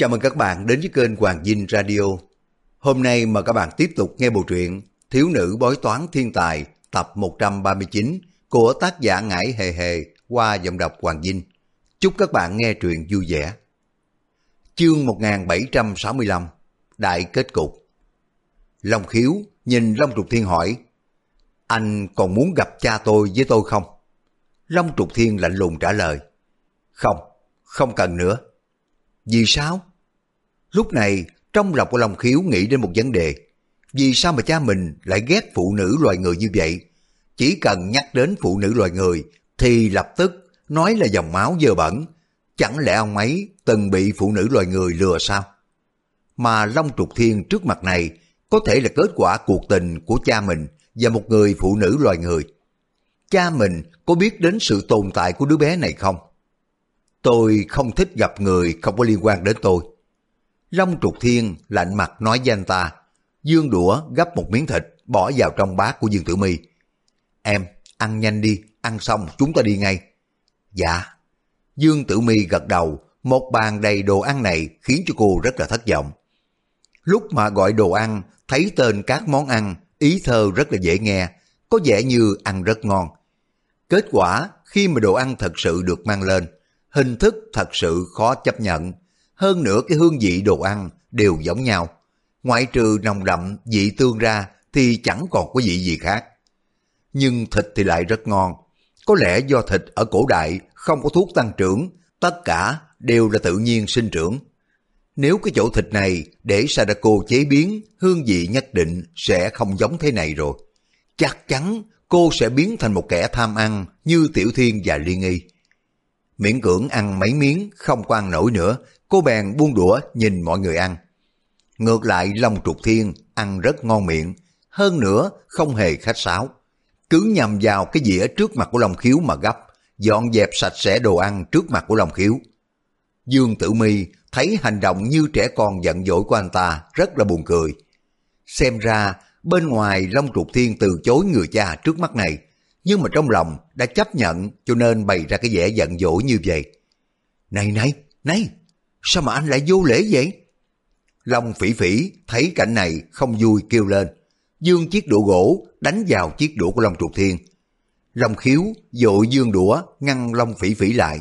Chào mừng các bạn đến với kênh Hoàng Dinh Radio. Hôm nay mời các bạn tiếp tục nghe bộ truyện Thiếu nữ bói toán thiên tài tập 139 của tác giả Ngải Hề Hề qua giọng đọc Hoàng Dinh. Chúc các bạn nghe truyện vui vẻ. Chương 1765 Đại kết cục Long khiếu nhìn Long Trục Thiên hỏi Anh còn muốn gặp cha tôi với tôi không? Long Trục Thiên lạnh lùng trả lời Không, không cần nữa. Vì sao? Lúc này, trong lòng của Long Khiếu nghĩ đến một vấn đề. Vì sao mà cha mình lại ghét phụ nữ loài người như vậy? Chỉ cần nhắc đến phụ nữ loài người thì lập tức nói là dòng máu dơ bẩn. Chẳng lẽ ông ấy từng bị phụ nữ loài người lừa sao? Mà Long Trục Thiên trước mặt này có thể là kết quả cuộc tình của cha mình và một người phụ nữ loài người. Cha mình có biết đến sự tồn tại của đứa bé này không? Tôi không thích gặp người không có liên quan đến tôi. Long trục thiên lạnh mặt nói với anh ta. Dương đũa gấp một miếng thịt bỏ vào trong bát của Dương Tử Mi. Em, ăn nhanh đi, ăn xong chúng ta đi ngay. Dạ. Dương Tử Mi gật đầu, một bàn đầy đồ ăn này khiến cho cô rất là thất vọng. Lúc mà gọi đồ ăn, thấy tên các món ăn, ý thơ rất là dễ nghe, có vẻ như ăn rất ngon. Kết quả, khi mà đồ ăn thật sự được mang lên, hình thức thật sự khó chấp nhận. Hơn nữa cái hương vị đồ ăn đều giống nhau. Ngoại trừ nồng đậm vị tương ra thì chẳng còn có vị gì khác. Nhưng thịt thì lại rất ngon. Có lẽ do thịt ở cổ đại không có thuốc tăng trưởng, tất cả đều là tự nhiên sinh trưởng. Nếu cái chỗ thịt này để Sadako chế biến, hương vị nhất định sẽ không giống thế này rồi. Chắc chắn cô sẽ biến thành một kẻ tham ăn như Tiểu Thiên và Liên nghi Miễn cưỡng ăn mấy miếng, không quan nổi nữa, cô bèn buông đũa nhìn mọi người ăn. Ngược lại Long Trục Thiên ăn rất ngon miệng, hơn nữa không hề khách sáo. Cứ nhằm vào cái dĩa trước mặt của Long Khiếu mà gấp, dọn dẹp sạch sẽ đồ ăn trước mặt của Long Khiếu. Dương Tử Mi thấy hành động như trẻ con giận dỗi của anh ta rất là buồn cười. Xem ra bên ngoài Long Trục Thiên từ chối người cha trước mắt này, nhưng mà trong lòng đã chấp nhận cho nên bày ra cái vẻ giận dỗi như vậy. Này này, này, sao mà anh lại vô lễ vậy? Long phỉ phỉ thấy cảnh này không vui kêu lên, dương chiếc đũa gỗ đánh vào chiếc đũa của Long Trục Thiên. Long khiếu dội dương đũa ngăn Long phỉ phỉ lại.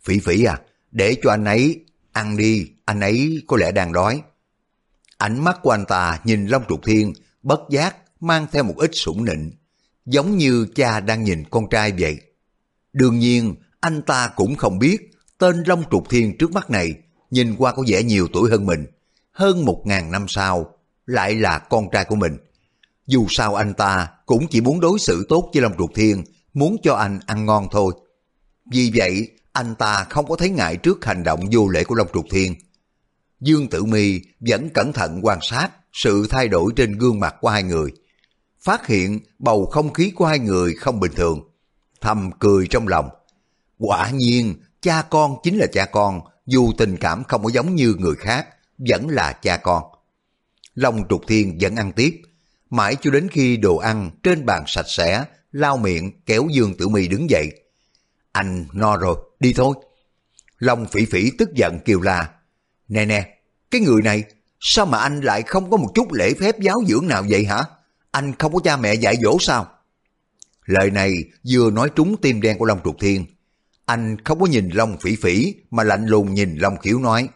Phỉ phỉ à, để cho anh ấy ăn đi, anh ấy có lẽ đang đói. Ánh mắt của anh ta nhìn Long Trục Thiên bất giác mang theo một ít sủng nịnh giống như cha đang nhìn con trai vậy. Đương nhiên, anh ta cũng không biết tên Long Trục Thiên trước mắt này nhìn qua có vẻ nhiều tuổi hơn mình, hơn một ngàn năm sau, lại là con trai của mình. Dù sao anh ta cũng chỉ muốn đối xử tốt với Long Trục Thiên, muốn cho anh ăn ngon thôi. Vì vậy, anh ta không có thấy ngại trước hành động vô lễ của Long Trục Thiên. Dương Tử Mi vẫn cẩn thận quan sát sự thay đổi trên gương mặt của hai người phát hiện bầu không khí của hai người không bình thường. Thầm cười trong lòng. Quả nhiên, cha con chính là cha con, dù tình cảm không có giống như người khác, vẫn là cha con. Long trục thiên vẫn ăn tiếp, mãi cho đến khi đồ ăn trên bàn sạch sẽ, lau miệng kéo Dương Tử Mi đứng dậy. Anh no rồi, đi thôi. Long phỉ phỉ tức giận kêu là Nè nè, cái người này, sao mà anh lại không có một chút lễ phép giáo dưỡng nào vậy hả? anh không có cha mẹ dạy dỗ sao? Lời này vừa nói trúng tim đen của Long Trục Thiên. Anh không có nhìn Long Phỉ Phỉ mà lạnh lùng nhìn Long Khiếu nói.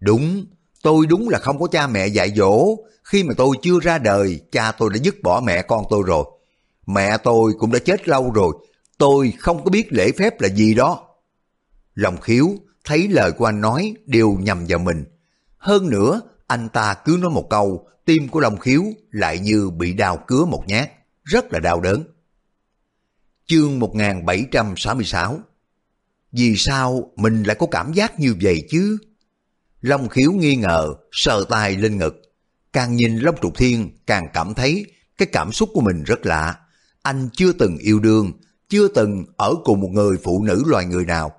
Đúng, tôi đúng là không có cha mẹ dạy dỗ. Khi mà tôi chưa ra đời, cha tôi đã dứt bỏ mẹ con tôi rồi. Mẹ tôi cũng đã chết lâu rồi. Tôi không có biết lễ phép là gì đó. Long Khiếu thấy lời của anh nói đều nhầm vào mình. Hơn nữa, anh ta cứ nói một câu tim của Long Khiếu lại như bị đào cứa một nhát, rất là đau đớn. Chương 1766 vì sao mình lại có cảm giác như vậy chứ? Long Khiếu nghi ngờ, sờ tay lên ngực. Càng nhìn Long Trục Thiên càng cảm thấy cái cảm xúc của mình rất lạ. Anh chưa từng yêu đương, chưa từng ở cùng một người phụ nữ loài người nào.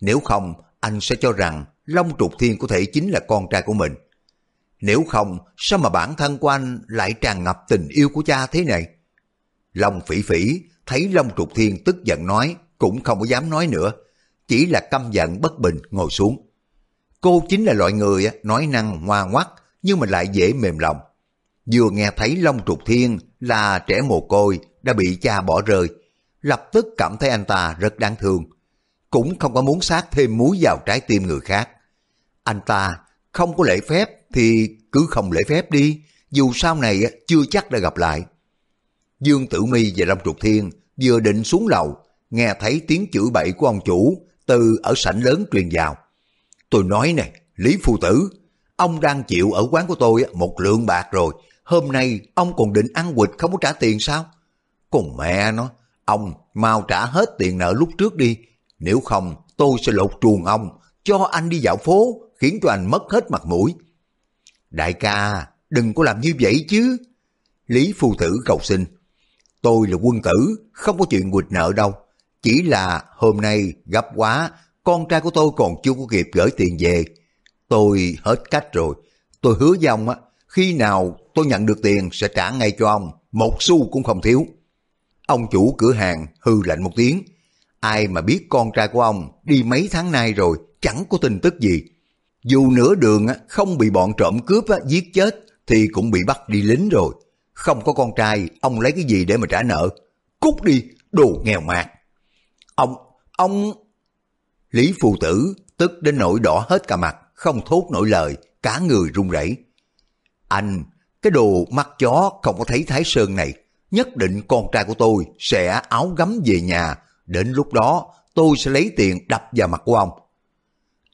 Nếu không, anh sẽ cho rằng Long Trục Thiên có thể chính là con trai của mình. Nếu không, sao mà bản thân của anh lại tràn ngập tình yêu của cha thế này? Long phỉ phỉ, thấy Long Trục Thiên tức giận nói, cũng không có dám nói nữa. Chỉ là căm giận bất bình ngồi xuống. Cô chính là loại người nói năng ngoa ngoắt nhưng mà lại dễ mềm lòng. Vừa nghe thấy Long Trục Thiên là trẻ mồ côi đã bị cha bỏ rơi, lập tức cảm thấy anh ta rất đáng thương. Cũng không có muốn sát thêm muối vào trái tim người khác. Anh ta không có lễ phép thì cứ không lễ phép đi, dù sau này chưa chắc đã gặp lại. Dương Tử Mi và Long Trục Thiên vừa định xuống lầu, nghe thấy tiếng chửi bậy của ông chủ từ ở sảnh lớn truyền vào. Tôi nói nè, Lý Phu Tử, ông đang chịu ở quán của tôi một lượng bạc rồi, hôm nay ông còn định ăn quỵt không có trả tiền sao? Còn mẹ nó, ông mau trả hết tiền nợ lúc trước đi, nếu không tôi sẽ lột truồng ông, cho anh đi dạo phố, khiến cho anh mất hết mặt mũi. Đại ca, đừng có làm như vậy chứ. Lý Phu Tử cầu xin. Tôi là quân tử, không có chuyện quỵt nợ đâu. Chỉ là hôm nay gấp quá, con trai của tôi còn chưa có kịp gửi tiền về. Tôi hết cách rồi. Tôi hứa với ông á, khi nào tôi nhận được tiền sẽ trả ngay cho ông, một xu cũng không thiếu. Ông chủ cửa hàng hư lạnh một tiếng. Ai mà biết con trai của ông đi mấy tháng nay rồi, chẳng có tin tức gì. Dù nửa đường không bị bọn trộm cướp giết chết thì cũng bị bắt đi lính rồi. Không có con trai, ông lấy cái gì để mà trả nợ? Cút đi, đồ nghèo mạt. Ông, ông... Lý phù tử tức đến nỗi đỏ hết cả mặt, không thốt nổi lời, cả người run rẩy. Anh, cái đồ mắt chó không có thấy Thái Sơn này, nhất định con trai của tôi sẽ áo gấm về nhà, đến lúc đó tôi sẽ lấy tiền đập vào mặt của ông.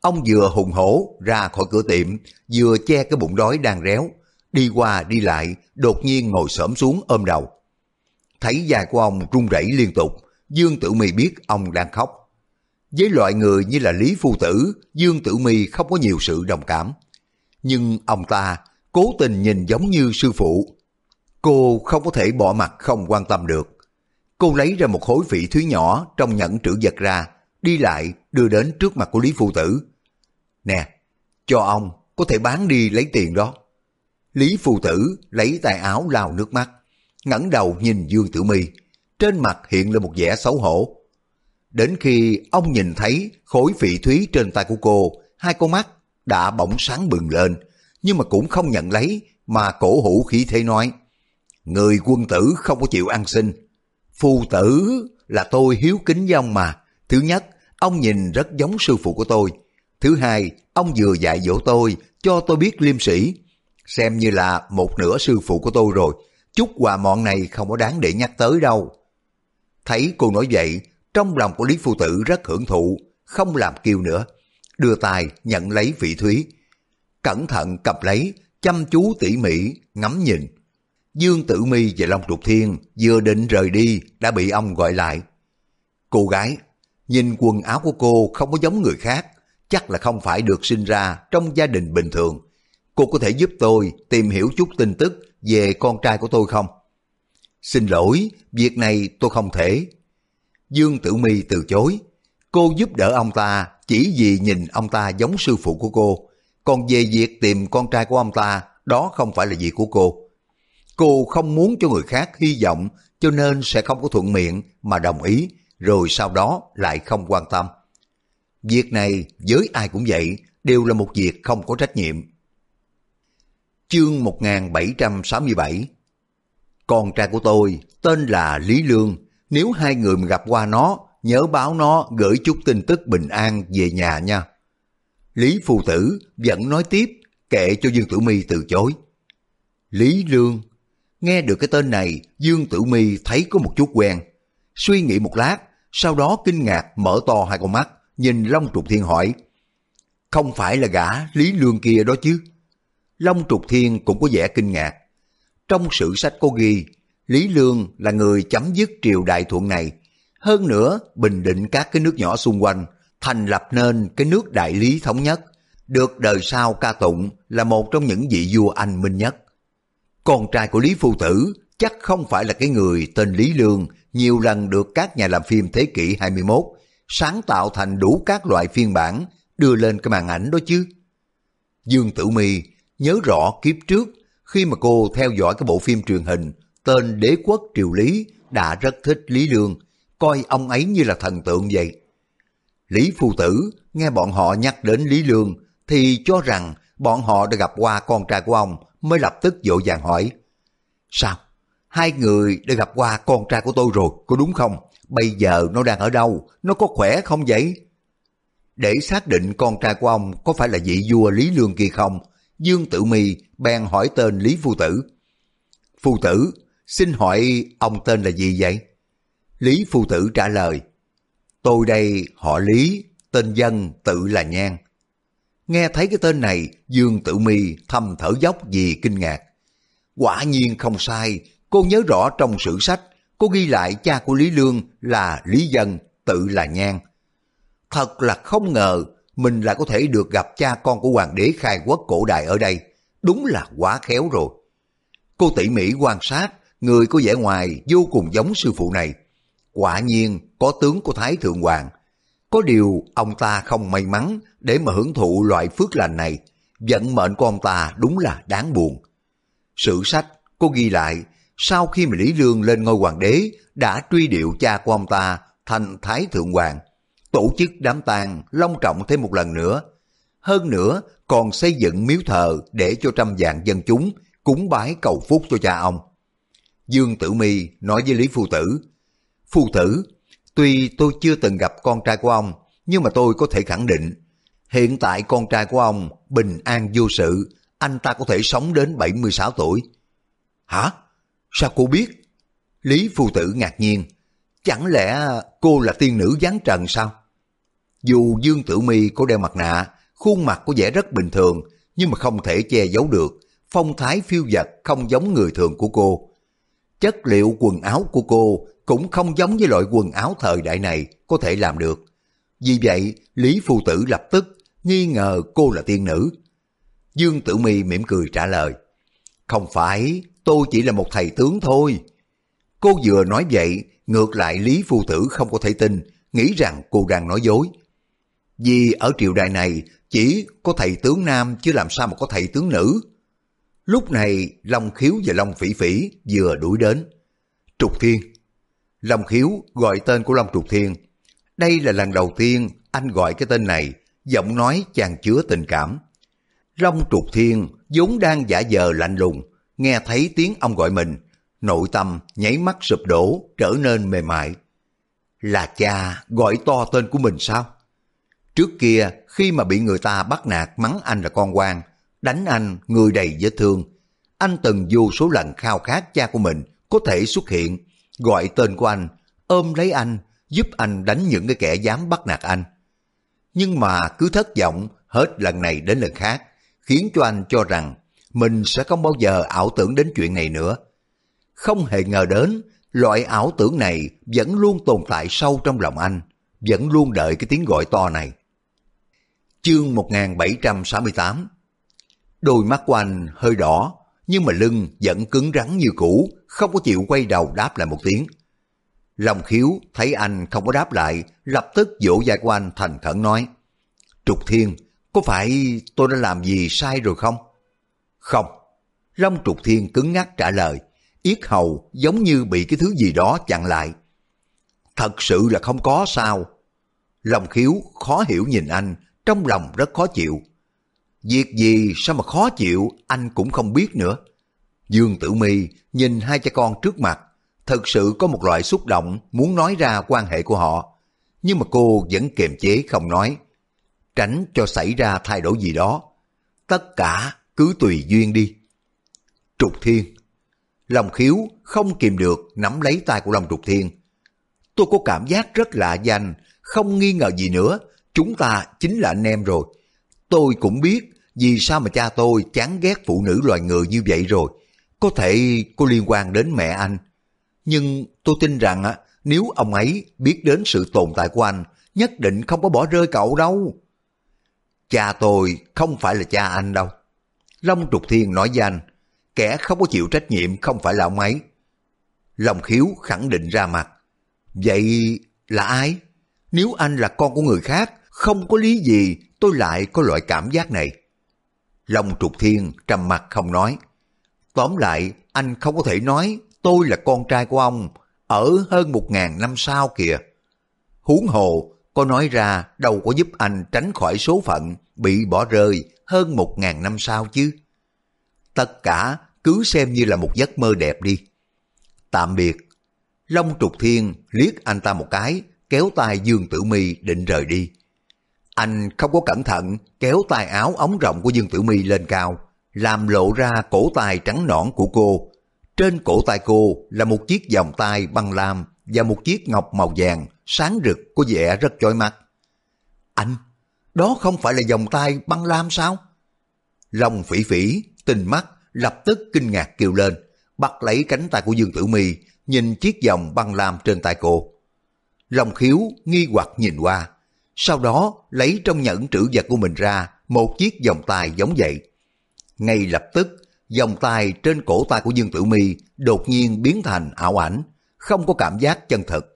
Ông vừa hùng hổ ra khỏi cửa tiệm, vừa che cái bụng đói đang réo, đi qua đi lại, đột nhiên ngồi xổm xuống ôm đầu. Thấy dài của ông run rẩy liên tục, Dương Tử Mi biết ông đang khóc. Với loại người như là Lý Phu Tử, Dương Tử Mi không có nhiều sự đồng cảm. Nhưng ông ta cố tình nhìn giống như sư phụ. Cô không có thể bỏ mặt không quan tâm được. Cô lấy ra một khối phỉ thúy nhỏ trong nhẫn trữ vật ra, đi lại đưa đến trước mặt của Lý Phu Tử. Nè, cho ông, có thể bán đi lấy tiền đó. Lý Phu Tử lấy tay áo lao nước mắt, ngẩng đầu nhìn Dương Tử Mi, trên mặt hiện lên một vẻ xấu hổ. Đến khi ông nhìn thấy khối phỉ thúy trên tay của cô, hai con mắt đã bỗng sáng bừng lên, nhưng mà cũng không nhận lấy, mà cổ hủ khí thế nói. Người quân tử không có chịu ăn xin. Phu tử là tôi hiếu kính với ông mà. Thứ nhất, ông nhìn rất giống sư phụ của tôi. Thứ hai, ông vừa dạy dỗ tôi, cho tôi biết liêm sĩ. Xem như là một nửa sư phụ của tôi rồi. Chút quà mọn này không có đáng để nhắc tới đâu. Thấy cô nói vậy, trong lòng của Lý Phu Tử rất hưởng thụ, không làm kêu nữa. Đưa tay nhận lấy vị thúy. Cẩn thận cầm lấy, chăm chú tỉ mỉ, ngắm nhìn. Dương Tử Mi và Long Trục Thiên vừa định rời đi đã bị ông gọi lại. Cô gái, nhìn quần áo của cô không có giống người khác, chắc là không phải được sinh ra trong gia đình bình thường. Cô có thể giúp tôi tìm hiểu chút tin tức về con trai của tôi không? Xin lỗi, việc này tôi không thể. Dương Tử Mi từ chối. Cô giúp đỡ ông ta chỉ vì nhìn ông ta giống sư phụ của cô. Còn về việc tìm con trai của ông ta, đó không phải là việc của cô. Cô không muốn cho người khác hy vọng cho nên sẽ không có thuận miệng mà đồng ý, rồi sau đó lại không quan tâm. Việc này với ai cũng vậy, đều là một việc không có trách nhiệm. Chương 1767 con trai của tôi tên là Lý Lương, nếu hai người mà gặp qua nó, nhớ báo nó gửi chút tin tức bình an về nhà nha. Lý Phù Tử vẫn nói tiếp, kệ cho Dương Tử Mi từ chối. Lý Lương, nghe được cái tên này, Dương Tử Mi thấy có một chút quen. Suy nghĩ một lát, sau đó kinh ngạc mở to hai con mắt, nhìn Long Trục Thiên hỏi. Không phải là gã Lý Lương kia đó chứ? Long Trục Thiên cũng có vẻ kinh ngạc. Trong sử sách có ghi, Lý Lương là người chấm dứt triều đại thuận này. Hơn nữa, bình định các cái nước nhỏ xung quanh, thành lập nên cái nước đại lý thống nhất, được đời sau ca tụng là một trong những vị vua anh minh nhất. Con trai của Lý Phu Tử chắc không phải là cái người tên Lý Lương nhiều lần được các nhà làm phim thế kỷ 21 sáng tạo thành đủ các loại phiên bản đưa lên cái màn ảnh đó chứ. Dương Tử Mi nhớ rõ kiếp trước khi mà cô theo dõi cái bộ phim truyền hình tên Đế quốc Triều Lý đã rất thích Lý Lương, coi ông ấy như là thần tượng vậy. Lý Phu Tử nghe bọn họ nhắc đến Lý Lương thì cho rằng bọn họ đã gặp qua con trai của ông mới lập tức dỗ vàng hỏi. Sao? Hai người đã gặp qua con trai của tôi rồi, có đúng không? Bây giờ nó đang ở đâu? Nó có khỏe không vậy? Để xác định con trai của ông có phải là vị vua Lý Lương kia không, Dương Tử Mi bèn hỏi tên Lý Phu Tử. Phu Tử, xin hỏi ông tên là gì vậy? Lý Phu Tử trả lời, tôi đây họ Lý, tên dân tự là Nhan. Nghe thấy cái tên này, Dương Tử Mi thầm thở dốc vì kinh ngạc. Quả nhiên không sai, cô nhớ rõ trong sử sách, cô ghi lại cha của Lý Lương là Lý Dân, tự là Nhan. Thật là không ngờ mình lại có thể được gặp cha con của hoàng đế khai quốc cổ đại ở đây. Đúng là quá khéo rồi. Cô tỉ mỉ quan sát, người có vẻ ngoài vô cùng giống sư phụ này. Quả nhiên có tướng của Thái Thượng Hoàng. Có điều ông ta không may mắn để mà hưởng thụ loại phước lành này. Vận mệnh của ông ta đúng là đáng buồn. Sử sách cô ghi lại sau khi mà Lý Lương lên ngôi hoàng đế đã truy điệu cha của ông ta thành Thái Thượng Hoàng tổ chức đám tang long trọng thêm một lần nữa. Hơn nữa còn xây dựng miếu thờ để cho trăm vạn dân chúng cúng bái cầu phúc cho cha ông. Dương Tử Mi nói với Lý Phu Tử, Phu Tử, tuy tôi chưa từng gặp con trai của ông, nhưng mà tôi có thể khẳng định, hiện tại con trai của ông bình an vô sự, anh ta có thể sống đến 76 tuổi. Hả? Sao cô biết? Lý Phu Tử ngạc nhiên, chẳng lẽ cô là tiên nữ giáng trần sao? Dù Dương Tử Mi có đeo mặt nạ, khuôn mặt có vẻ rất bình thường, nhưng mà không thể che giấu được, phong thái phiêu dật không giống người thường của cô. Chất liệu quần áo của cô cũng không giống với loại quần áo thời đại này có thể làm được. Vì vậy, Lý Phu Tử lập tức nghi ngờ cô là tiên nữ. Dương Tử Mi mỉm cười trả lời, Không phải, tôi chỉ là một thầy tướng thôi. Cô vừa nói vậy, ngược lại Lý Phu Tử không có thể tin, nghĩ rằng cô đang nói dối. Vì ở triều đại này chỉ có thầy tướng nam chứ làm sao mà có thầy tướng nữ. Lúc này Long Khiếu và Long Phỉ Phỉ vừa đuổi đến. Trục Thiên Long Khiếu gọi tên của Long Trục Thiên. Đây là lần đầu tiên anh gọi cái tên này, giọng nói chàng chứa tình cảm. Long Trục Thiên vốn đang giả vờ lạnh lùng, nghe thấy tiếng ông gọi mình, nội tâm nháy mắt sụp đổ, trở nên mềm mại. Là cha gọi to tên của mình sao? Trước kia, khi mà bị người ta bắt nạt mắng anh là con quan, đánh anh người đầy vết thương, anh từng vô số lần khao khát cha của mình có thể xuất hiện, gọi tên của anh, ôm lấy anh, giúp anh đánh những cái kẻ dám bắt nạt anh. Nhưng mà cứ thất vọng hết lần này đến lần khác, khiến cho anh cho rằng mình sẽ không bao giờ ảo tưởng đến chuyện này nữa. Không hề ngờ đến, loại ảo tưởng này vẫn luôn tồn tại sâu trong lòng anh, vẫn luôn đợi cái tiếng gọi to này. Chương 1768 Đôi mắt của anh hơi đỏ, nhưng mà lưng vẫn cứng rắn như cũ, không có chịu quay đầu đáp lại một tiếng. Lòng khiếu thấy anh không có đáp lại, lập tức vỗ vai của anh thành khẩn nói. Trục Thiên, có phải tôi đã làm gì sai rồi không? Không. Long Trục Thiên cứng ngắc trả lời, yết hầu giống như bị cái thứ gì đó chặn lại. Thật sự là không có sao. Lòng khiếu khó hiểu nhìn anh, trong lòng rất khó chịu. Việc gì sao mà khó chịu anh cũng không biết nữa. Dương Tử Mi nhìn hai cha con trước mặt, thật sự có một loại xúc động muốn nói ra quan hệ của họ. Nhưng mà cô vẫn kiềm chế không nói, tránh cho xảy ra thay đổi gì đó. Tất cả cứ tùy duyên đi. Trục Thiên Lòng khiếu không kìm được nắm lấy tay của Long Trục Thiên. Tôi có cảm giác rất lạ danh, không nghi ngờ gì nữa, chúng ta chính là anh em rồi. Tôi cũng biết vì sao mà cha tôi chán ghét phụ nữ loài người như vậy rồi. Có thể có liên quan đến mẹ anh. Nhưng tôi tin rằng á, nếu ông ấy biết đến sự tồn tại của anh, nhất định không có bỏ rơi cậu đâu. Cha tôi không phải là cha anh đâu. Long Trục Thiên nói với anh, kẻ không có chịu trách nhiệm không phải là ông ấy. Lòng Khiếu khẳng định ra mặt. Vậy là ai? Nếu anh là con của người khác, không có lý gì tôi lại có loại cảm giác này. Long trục thiên trầm mặt không nói. Tóm lại, anh không có thể nói tôi là con trai của ông ở hơn một ngàn năm sau kìa. Huống hồ, có nói ra đâu có giúp anh tránh khỏi số phận bị bỏ rơi hơn một ngàn năm sau chứ. Tất cả cứ xem như là một giấc mơ đẹp đi. Tạm biệt. Long trục thiên liếc anh ta một cái, kéo tay Dương Tử Mi định rời đi. Anh không có cẩn thận kéo tay áo ống rộng của Dương Tử Mi lên cao, làm lộ ra cổ tay trắng nõn của cô. Trên cổ tay cô là một chiếc vòng tay băng lam và một chiếc ngọc màu vàng sáng rực có vẻ rất chói mắt. Anh, đó không phải là vòng tay băng lam sao? Long phỉ phỉ, tình mắt, lập tức kinh ngạc kêu lên, bắt lấy cánh tay của Dương Tử Mi, nhìn chiếc vòng băng lam trên tay cô. lòng khiếu nghi hoặc nhìn qua, sau đó lấy trong nhẫn trữ vật của mình ra một chiếc vòng tay giống vậy. Ngay lập tức, vòng tay trên cổ tay của Dương Tử Mi đột nhiên biến thành ảo ảnh, không có cảm giác chân thực.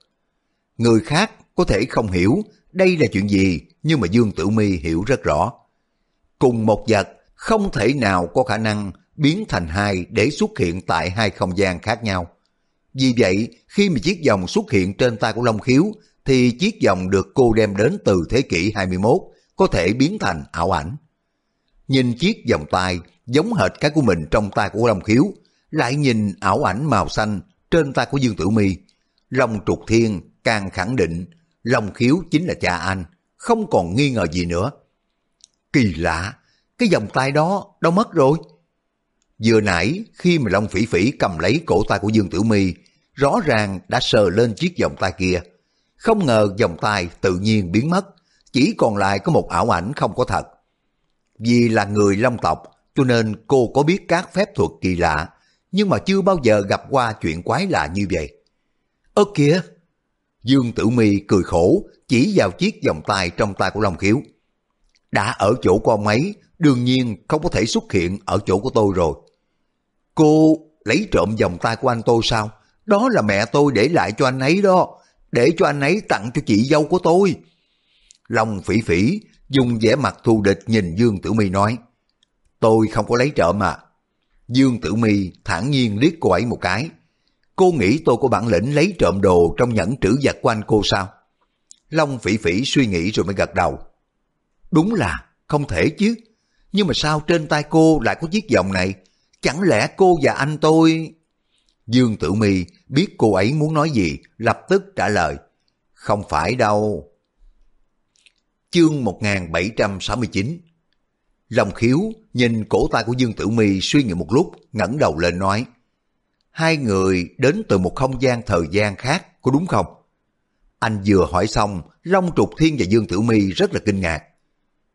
Người khác có thể không hiểu đây là chuyện gì, nhưng mà Dương Tử Mi hiểu rất rõ. Cùng một vật không thể nào có khả năng biến thành hai để xuất hiện tại hai không gian khác nhau. Vì vậy, khi mà chiếc vòng xuất hiện trên tay của Long Khiếu, thì chiếc vòng được cô đem đến từ thế kỷ 21 có thể biến thành ảo ảnh. Nhìn chiếc vòng tay giống hệt cái của mình trong tay của Long Khiếu, lại nhìn ảo ảnh màu xanh trên tay của Dương Tử Mi, Long Trục Thiên càng khẳng định Long Khiếu chính là cha anh, không còn nghi ngờ gì nữa. Kỳ lạ, cái vòng tay đó đâu mất rồi? Vừa nãy khi mà Long Phỉ Phỉ cầm lấy cổ tay của Dương Tử Mi, rõ ràng đã sờ lên chiếc vòng tay kia. Không ngờ vòng tay tự nhiên biến mất, chỉ còn lại có một ảo ảnh không có thật. Vì là người Long tộc, cho nên cô có biết các phép thuật kỳ lạ, nhưng mà chưa bao giờ gặp qua chuyện quái lạ như vậy. Ơ kìa! Dương Tử Mi cười khổ, chỉ vào chiếc vòng tay trong tay của Long Khiếu. Đã ở chỗ của ông ấy, đương nhiên không có thể xuất hiện ở chỗ của tôi rồi. Cô lấy trộm vòng tay của anh tôi sao? Đó là mẹ tôi để lại cho anh ấy đó, để cho anh ấy tặng cho chị dâu của tôi. Long phỉ phỉ dùng vẻ mặt thù địch nhìn Dương Tử Mi nói, tôi không có lấy trộm à. Dương Tử Mi thản nhiên liếc cô ấy một cái. Cô nghĩ tôi có bản lĩnh lấy trộm đồ trong nhẫn trữ vật của anh cô sao? Long phỉ phỉ suy nghĩ rồi mới gật đầu. Đúng là không thể chứ. Nhưng mà sao trên tay cô lại có chiếc vòng này? Chẳng lẽ cô và anh tôi... Dương Tử Mi biết cô ấy muốn nói gì, lập tức trả lời. Không phải đâu. Chương 1769 Lòng khiếu nhìn cổ tay của Dương Tử Mi suy nghĩ một lúc, ngẩng đầu lên nói. Hai người đến từ một không gian thời gian khác, có đúng không? Anh vừa hỏi xong, Long Trục Thiên và Dương Tử Mi rất là kinh ngạc.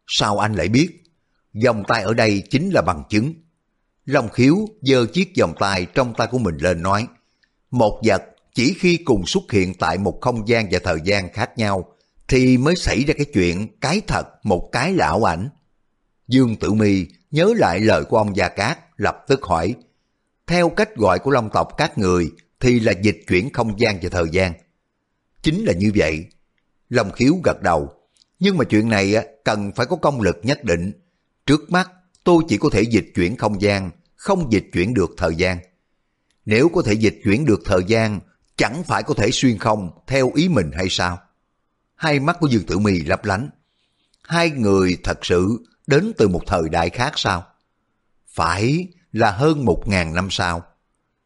Sao anh lại biết? Dòng tay ở đây chính là bằng chứng. Long khiếu giơ chiếc vòng tay trong tay của mình lên nói, một vật chỉ khi cùng xuất hiện tại một không gian và thời gian khác nhau thì mới xảy ra cái chuyện cái thật một cái lão ảnh. Dương Tử Mi nhớ lại lời của ông Gia Cát lập tức hỏi, theo cách gọi của Long tộc các người thì là dịch chuyển không gian và thời gian. Chính là như vậy. Long khiếu gật đầu, nhưng mà chuyện này cần phải có công lực nhất định. Trước mắt tôi chỉ có thể dịch chuyển không gian, không dịch chuyển được thời gian. Nếu có thể dịch chuyển được thời gian, chẳng phải có thể xuyên không theo ý mình hay sao? Hai mắt của Dương Tử Mi lấp lánh. Hai người thật sự đến từ một thời đại khác sao? Phải là hơn một ngàn năm sau.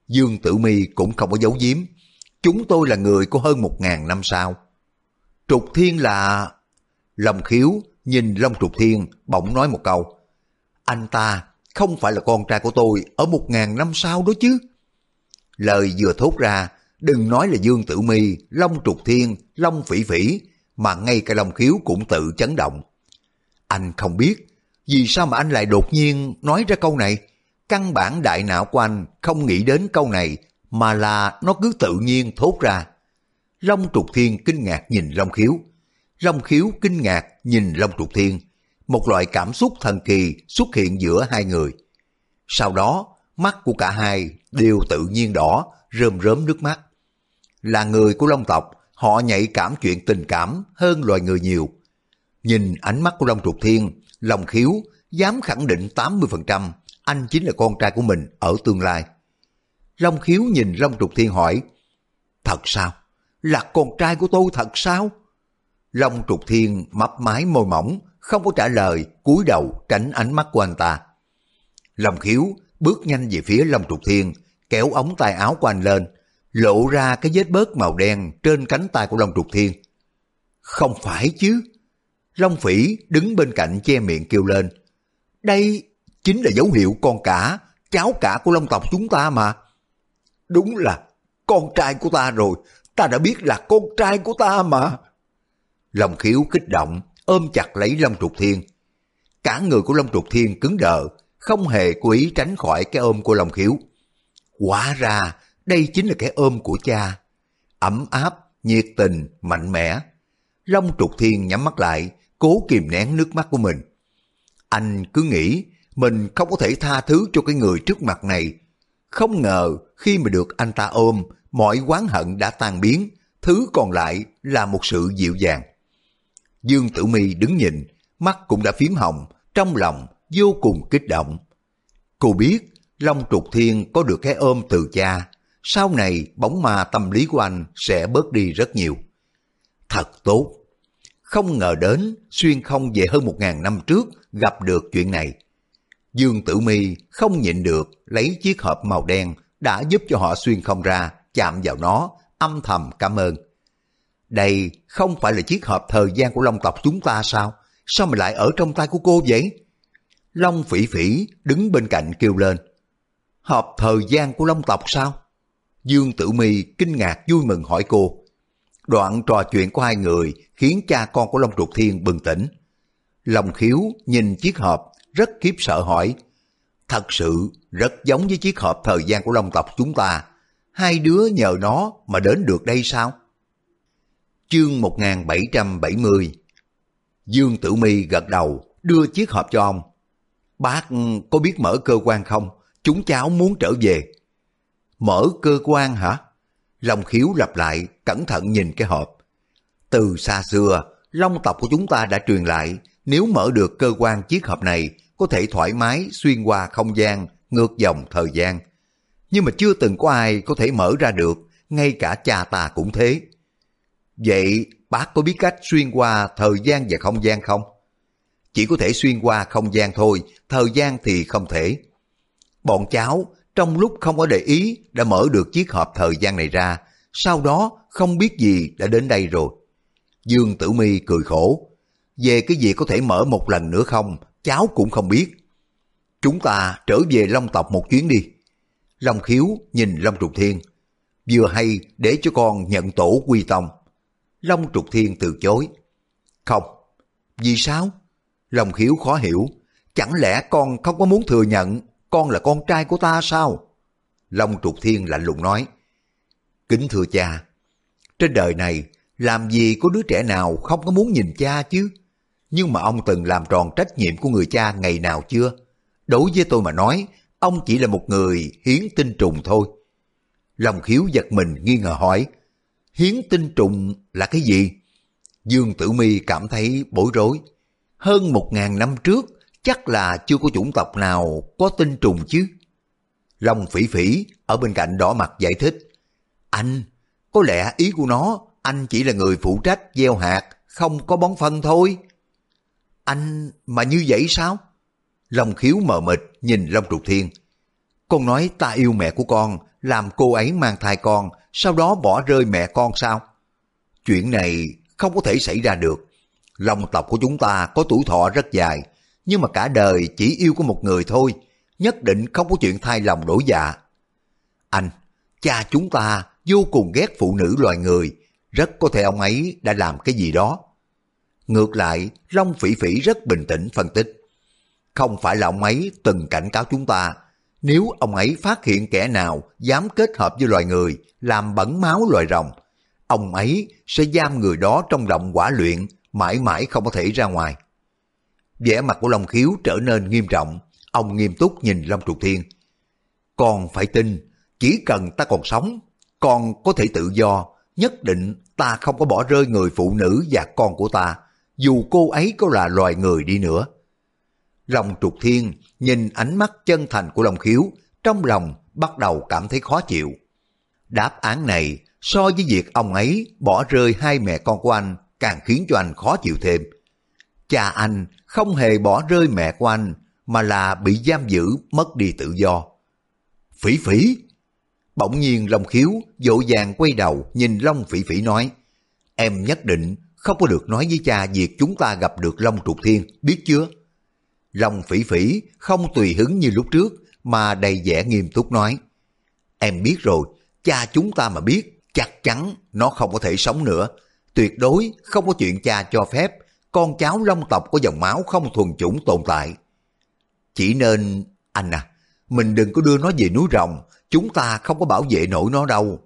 Dương Tử Mi cũng không có giấu giếm. Chúng tôi là người của hơn một ngàn năm sau. Trục Thiên là... Lòng khiếu nhìn Long Trục Thiên bỗng nói một câu. Anh ta không phải là con trai của tôi ở một ngàn năm sau đó chứ. Lời vừa thốt ra, đừng nói là Dương Tử Mi, Long Trục Thiên, Long Phỉ Phỉ, mà ngay cả Long Khiếu cũng tự chấn động. Anh không biết, vì sao mà anh lại đột nhiên nói ra câu này? Căn bản đại não của anh không nghĩ đến câu này, mà là nó cứ tự nhiên thốt ra. Long Trục Thiên kinh ngạc nhìn Long Khiếu. Long Khiếu kinh ngạc nhìn Long Trục Thiên một loại cảm xúc thần kỳ xuất hiện giữa hai người. Sau đó, mắt của cả hai đều tự nhiên đỏ, rơm rớm nước mắt. Là người của Long tộc, họ nhạy cảm chuyện tình cảm hơn loài người nhiều. Nhìn ánh mắt của Long Trục Thiên, Long Khiếu dám khẳng định 80% anh chính là con trai của mình ở tương lai. Long Khiếu nhìn Long Trục Thiên hỏi, Thật sao? Là con trai của tôi thật sao? Long Trục Thiên mấp mái môi mỏng, không có trả lời, cúi đầu tránh ánh mắt của anh ta. Long khiếu bước nhanh về phía Long Trục Thiên, kéo ống tay áo của anh lên, lộ ra cái vết bớt màu đen trên cánh tay của Long Trục Thiên. Không phải chứ. Long Phỉ đứng bên cạnh che miệng kêu lên. Đây chính là dấu hiệu con cả, cháu cả của Long tộc chúng ta mà. Đúng là con trai của ta rồi, ta đã biết là con trai của ta mà. Long khiếu kích động, ôm chặt lấy Long Trục Thiên. Cả người của Long Trục Thiên cứng đờ, không hề cố ý tránh khỏi cái ôm của Long khiếu. Quả ra, đây chính là cái ôm của cha. Ấm áp, nhiệt tình, mạnh mẽ. Long Trục Thiên nhắm mắt lại, cố kìm nén nước mắt của mình. Anh cứ nghĩ mình không có thể tha thứ cho cái người trước mặt này. Không ngờ khi mà được anh ta ôm, mọi oán hận đã tan biến, thứ còn lại là một sự dịu dàng. Dương Tử Mi đứng nhìn, mắt cũng đã phím hồng, trong lòng vô cùng kích động. Cô biết Long Trục Thiên có được cái ôm từ cha, sau này bóng ma tâm lý của anh sẽ bớt đi rất nhiều. Thật tốt. Không ngờ đến xuyên không về hơn một ngàn năm trước gặp được chuyện này. Dương Tử Mi không nhịn được lấy chiếc hộp màu đen đã giúp cho họ xuyên không ra, chạm vào nó, âm thầm cảm ơn. Đây không phải là chiếc hộp thời gian của Long tộc chúng ta sao? Sao mà lại ở trong tay của cô vậy? Long phỉ phỉ đứng bên cạnh kêu lên. Hộp thời gian của Long tộc sao? Dương Tử Mi kinh ngạc vui mừng hỏi cô. Đoạn trò chuyện của hai người khiến cha con của Long Trục Thiên bừng tỉnh. Long khiếu nhìn chiếc hộp, rất khiếp sợ hỏi. Thật sự rất giống với chiếc hộp thời gian của Long tộc chúng ta. Hai đứa nhờ nó mà đến được đây sao? Chương 1770 Dương Tử Mi gật đầu đưa chiếc hộp cho ông. Bác có biết mở cơ quan không? Chúng cháu muốn trở về. Mở cơ quan hả? Long khiếu lặp lại, cẩn thận nhìn cái hộp. Từ xa xưa, long tộc của chúng ta đã truyền lại, nếu mở được cơ quan chiếc hộp này, có thể thoải mái xuyên qua không gian, ngược dòng thời gian. Nhưng mà chưa từng có ai có thể mở ra được, ngay cả cha ta cũng thế. Vậy bác có biết cách xuyên qua thời gian và không gian không? Chỉ có thể xuyên qua không gian thôi, thời gian thì không thể. Bọn cháu trong lúc không có để ý đã mở được chiếc hộp thời gian này ra, sau đó không biết gì đã đến đây rồi. Dương Tử Mi cười khổ. Về cái gì có thể mở một lần nữa không, cháu cũng không biết. Chúng ta trở về Long tộc một chuyến đi. Long khiếu nhìn Long Trục Thiên. Vừa hay để cho con nhận tổ quy tông. Long Trục Thiên từ chối. Không. Vì sao? Long khiếu khó hiểu. Chẳng lẽ con không có muốn thừa nhận con là con trai của ta sao? Long Trục Thiên lạnh lùng nói. Kính thưa cha, trên đời này làm gì có đứa trẻ nào không có muốn nhìn cha chứ? Nhưng mà ông từng làm tròn trách nhiệm của người cha ngày nào chưa? Đối với tôi mà nói, ông chỉ là một người hiến tinh trùng thôi. Lòng khiếu giật mình nghi ngờ hỏi, hiến tinh trùng là cái gì? Dương Tử Mi cảm thấy bối rối. Hơn một ngàn năm trước, chắc là chưa có chủng tộc nào có tinh trùng chứ. Long phỉ phỉ ở bên cạnh đỏ mặt giải thích. Anh, có lẽ ý của nó, anh chỉ là người phụ trách gieo hạt, không có bón phân thôi. Anh mà như vậy sao? Long khiếu mờ mịt nhìn Long trục thiên. Con nói ta yêu mẹ của con, làm cô ấy mang thai con, sau đó bỏ rơi mẹ con sao? Chuyện này không có thể xảy ra được. Long tộc của chúng ta có tuổi thọ rất dài, nhưng mà cả đời chỉ yêu có một người thôi, nhất định không có chuyện thay lòng đổi dạ. Anh, cha chúng ta vô cùng ghét phụ nữ loài người, rất có thể ông ấy đã làm cái gì đó. Ngược lại, Long Phỉ Phỉ rất bình tĩnh phân tích. Không phải là ông ấy từng cảnh cáo chúng ta, nếu ông ấy phát hiện kẻ nào dám kết hợp với loài người, làm bẩn máu loài rồng, ông ấy sẽ giam người đó trong động quả luyện, mãi mãi không có thể ra ngoài vẻ mặt của Long Khiếu trở nên nghiêm trọng, ông nghiêm túc nhìn Long Trục Thiên. Con phải tin, chỉ cần ta còn sống, con có thể tự do, nhất định ta không có bỏ rơi người phụ nữ và con của ta, dù cô ấy có là loài người đi nữa. Long Trục Thiên nhìn ánh mắt chân thành của Long Khiếu, trong lòng bắt đầu cảm thấy khó chịu. Đáp án này so với việc ông ấy bỏ rơi hai mẹ con của anh càng khiến cho anh khó chịu thêm cha anh không hề bỏ rơi mẹ của anh, mà là bị giam giữ mất đi tự do. Phỉ phỉ! Bỗng nhiên Long Khiếu dỗ dàng quay đầu nhìn Long Phỉ Phỉ nói, em nhất định không có được nói với cha việc chúng ta gặp được Long Trục Thiên, biết chưa? Long Phỉ Phỉ không tùy hứng như lúc trước mà đầy vẻ nghiêm túc nói, em biết rồi, cha chúng ta mà biết, chắc chắn nó không có thể sống nữa. Tuyệt đối không có chuyện cha cho phép con cháu long tộc có dòng máu không thuần chủng tồn tại. Chỉ nên, anh à, mình đừng có đưa nó về núi rồng, chúng ta không có bảo vệ nổi nó đâu.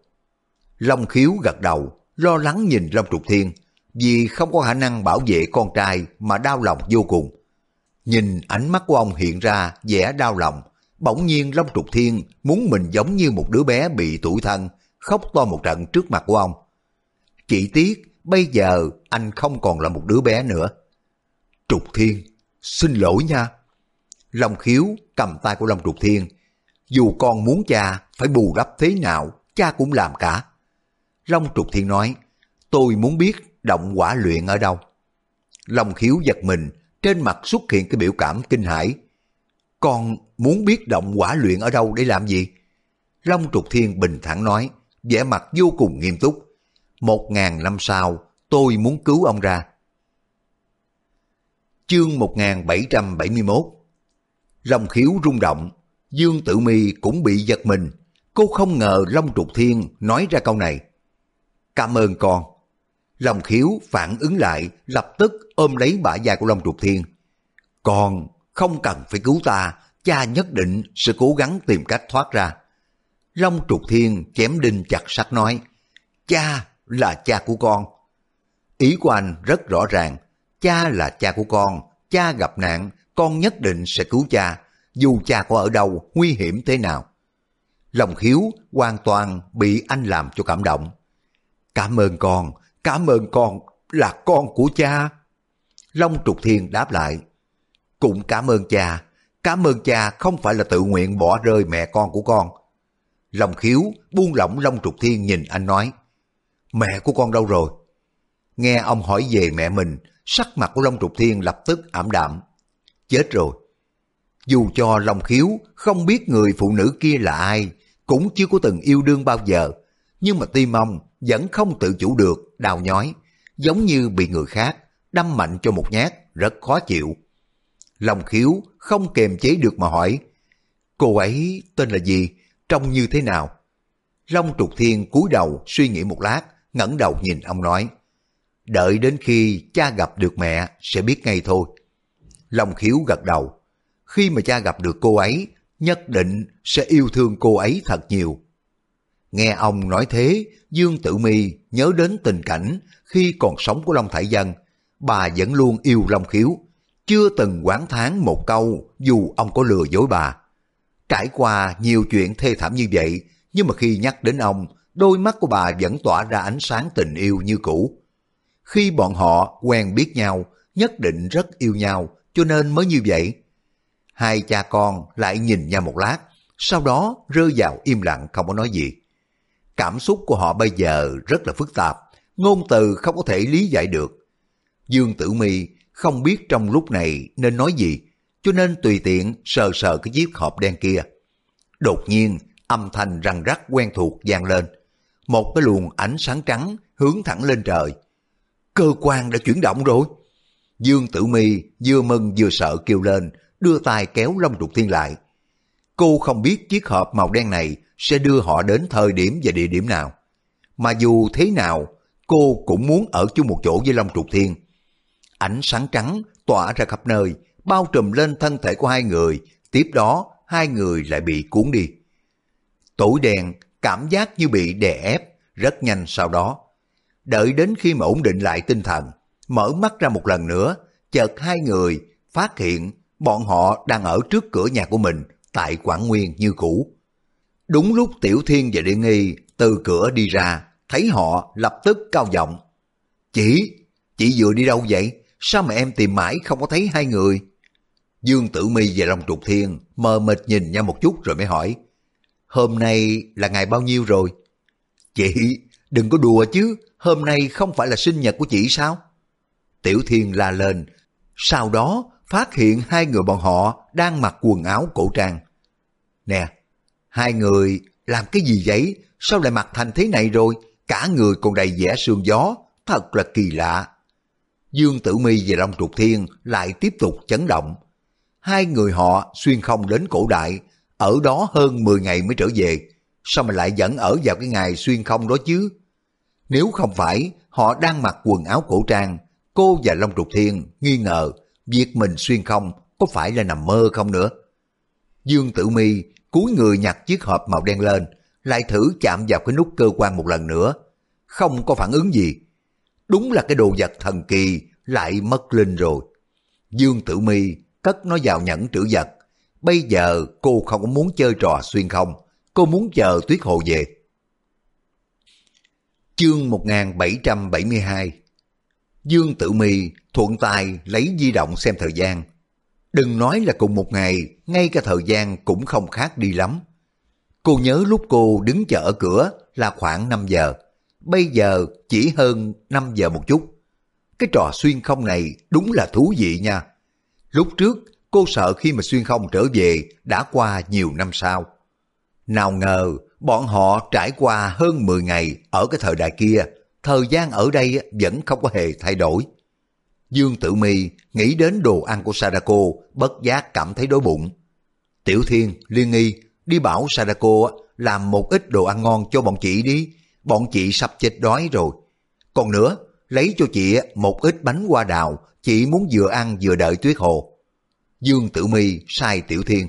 Long khiếu gật đầu, lo lắng nhìn Long Trục Thiên, vì không có khả năng bảo vệ con trai mà đau lòng vô cùng. Nhìn ánh mắt của ông hiện ra vẻ đau lòng, bỗng nhiên Long Trục Thiên muốn mình giống như một đứa bé bị tủi thân, khóc to một trận trước mặt của ông. Chỉ tiếc, bây giờ anh không còn là một đứa bé nữa. Trục Thiên, xin lỗi nha. Long khiếu cầm tay của Long Trục Thiên. Dù con muốn cha phải bù đắp thế nào, cha cũng làm cả. Long Trục Thiên nói, tôi muốn biết động quả luyện ở đâu. Long khiếu giật mình, trên mặt xuất hiện cái biểu cảm kinh hãi. Con muốn biết động quả luyện ở đâu để làm gì? Long Trục Thiên bình thản nói, vẻ mặt vô cùng nghiêm túc. Một ngàn năm sau, tôi muốn cứu ông ra. Chương 1771 Long khiếu rung động, Dương Tử Mi cũng bị giật mình. Cô không ngờ Long Trục Thiên nói ra câu này. Cảm ơn con lòng khiếu phản ứng lại, lập tức ôm lấy bả vai của Long Trục Thiên. còn không cần phải cứu ta, cha nhất định sẽ cố gắng tìm cách thoát ra. Long Trục Thiên chém đinh chặt sắt nói, cha là cha của con. Ý của anh rất rõ ràng, cha là cha của con, cha gặp nạn, con nhất định sẽ cứu cha, dù cha có ở đâu, nguy hiểm thế nào. Lòng khiếu hoàn toàn bị anh làm cho cảm động. Cảm ơn con, cảm ơn con, là con của cha. Long Trục Thiên đáp lại, cũng cảm ơn cha, cảm ơn cha không phải là tự nguyện bỏ rơi mẹ con của con. Long khiếu buông lỏng Long Trục Thiên nhìn anh nói, mẹ của con đâu rồi? Nghe ông hỏi về mẹ mình, sắc mặt của Long Trục Thiên lập tức ảm đạm. Chết rồi. Dù cho Long Khiếu không biết người phụ nữ kia là ai, cũng chưa có từng yêu đương bao giờ, nhưng mà tim ông vẫn không tự chủ được, đào nhói, giống như bị người khác đâm mạnh cho một nhát, rất khó chịu. lòng Khiếu không kềm chế được mà hỏi, cô ấy tên là gì, trông như thế nào? Long Trục Thiên cúi đầu suy nghĩ một lát, ngẩng đầu nhìn ông nói, đợi đến khi cha gặp được mẹ sẽ biết ngay thôi. Long khiếu gật đầu, khi mà cha gặp được cô ấy, nhất định sẽ yêu thương cô ấy thật nhiều. Nghe ông nói thế, Dương Tử Mi nhớ đến tình cảnh khi còn sống của Long Thải Dân, bà vẫn luôn yêu Long Khiếu, chưa từng quán tháng một câu dù ông có lừa dối bà. Trải qua nhiều chuyện thê thảm như vậy, nhưng mà khi nhắc đến ông, đôi mắt của bà vẫn tỏa ra ánh sáng tình yêu như cũ. Khi bọn họ quen biết nhau, nhất định rất yêu nhau, cho nên mới như vậy. Hai cha con lại nhìn nhau một lát, sau đó rơi vào im lặng không có nói gì. Cảm xúc của họ bây giờ rất là phức tạp, ngôn từ không có thể lý giải được. Dương Tử Mi không biết trong lúc này nên nói gì, cho nên tùy tiện sờ sờ cái chiếc hộp đen kia. Đột nhiên, âm thanh răng rắc quen thuộc vang lên. Một cái luồng ánh sáng trắng hướng thẳng lên trời. Cơ quan đã chuyển động rồi. Dương Tử Mi vừa mừng vừa sợ kêu lên, đưa tay kéo Long Trục Thiên lại. Cô không biết chiếc hộp màu đen này sẽ đưa họ đến thời điểm và địa điểm nào. Mà dù thế nào, cô cũng muốn ở chung một chỗ với Long Trục Thiên. Ánh sáng trắng tỏa ra khắp nơi, bao trùm lên thân thể của hai người, tiếp đó hai người lại bị cuốn đi. Tối đèn, cảm giác như bị đè ép, rất nhanh sau đó. Đợi đến khi mà ổn định lại tinh thần, mở mắt ra một lần nữa, chợt hai người phát hiện bọn họ đang ở trước cửa nhà của mình tại Quảng Nguyên như cũ. Đúng lúc Tiểu Thiên và Điện Nghi từ cửa đi ra, thấy họ lập tức cao giọng. Chị, chị vừa đi đâu vậy? Sao mà em tìm mãi không có thấy hai người? Dương Tử Mi và Long Trục Thiên mờ mịt nhìn nhau một chút rồi mới hỏi. Hôm nay là ngày bao nhiêu rồi? Chị, đừng có đùa chứ, hôm nay không phải là sinh nhật của chị sao? Tiểu Thiên la lên, Sau đó phát hiện hai người bọn họ đang mặc quần áo cổ trang. Nè, hai người làm cái gì vậy? Sao lại mặc thành thế này rồi? Cả người còn đầy vẻ sương gió, thật là kỳ lạ. Dương Tử Mi và Long Trục Thiên lại tiếp tục chấn động. Hai người họ xuyên không đến cổ đại, ở đó hơn 10 ngày mới trở về. Sao mà lại vẫn ở vào cái ngày xuyên không đó chứ? Nếu không phải họ đang mặc quần áo cổ trang, cô và Long Trục Thiên nghi ngờ việc mình xuyên không có phải là nằm mơ không nữa. Dương Tử Mi cúi người nhặt chiếc hộp màu đen lên, lại thử chạm vào cái nút cơ quan một lần nữa. Không có phản ứng gì. Đúng là cái đồ vật thần kỳ lại mất linh rồi. Dương Tử Mi cất nó vào nhẫn trữ vật. Bây giờ cô không có muốn chơi trò xuyên không, cô muốn chờ Tuyết Hồ về. Chương 1772 Dương Tử Mi thuận tay lấy di động xem thời gian. Đừng nói là cùng một ngày, ngay cả thời gian cũng không khác đi lắm. Cô nhớ lúc cô đứng chờ ở cửa là khoảng 5 giờ. Bây giờ chỉ hơn 5 giờ một chút. Cái trò xuyên không này đúng là thú vị nha. Lúc trước cô sợ khi mà xuyên không trở về đã qua nhiều năm sau. Nào ngờ bọn họ trải qua hơn 10 ngày ở cái thời đại kia, thời gian ở đây vẫn không có hề thay đổi. Dương Tử Mi nghĩ đến đồ ăn của Sadako, bất giác cảm thấy đói bụng. Tiểu Thiên, Liên Nghi đi bảo Sadako làm một ít đồ ăn ngon cho bọn chị đi, bọn chị sắp chết đói rồi. Còn nữa, lấy cho chị một ít bánh hoa đào, chị muốn vừa ăn vừa đợi tuyết hồ. Dương Tử Mi sai Tiểu Thiên.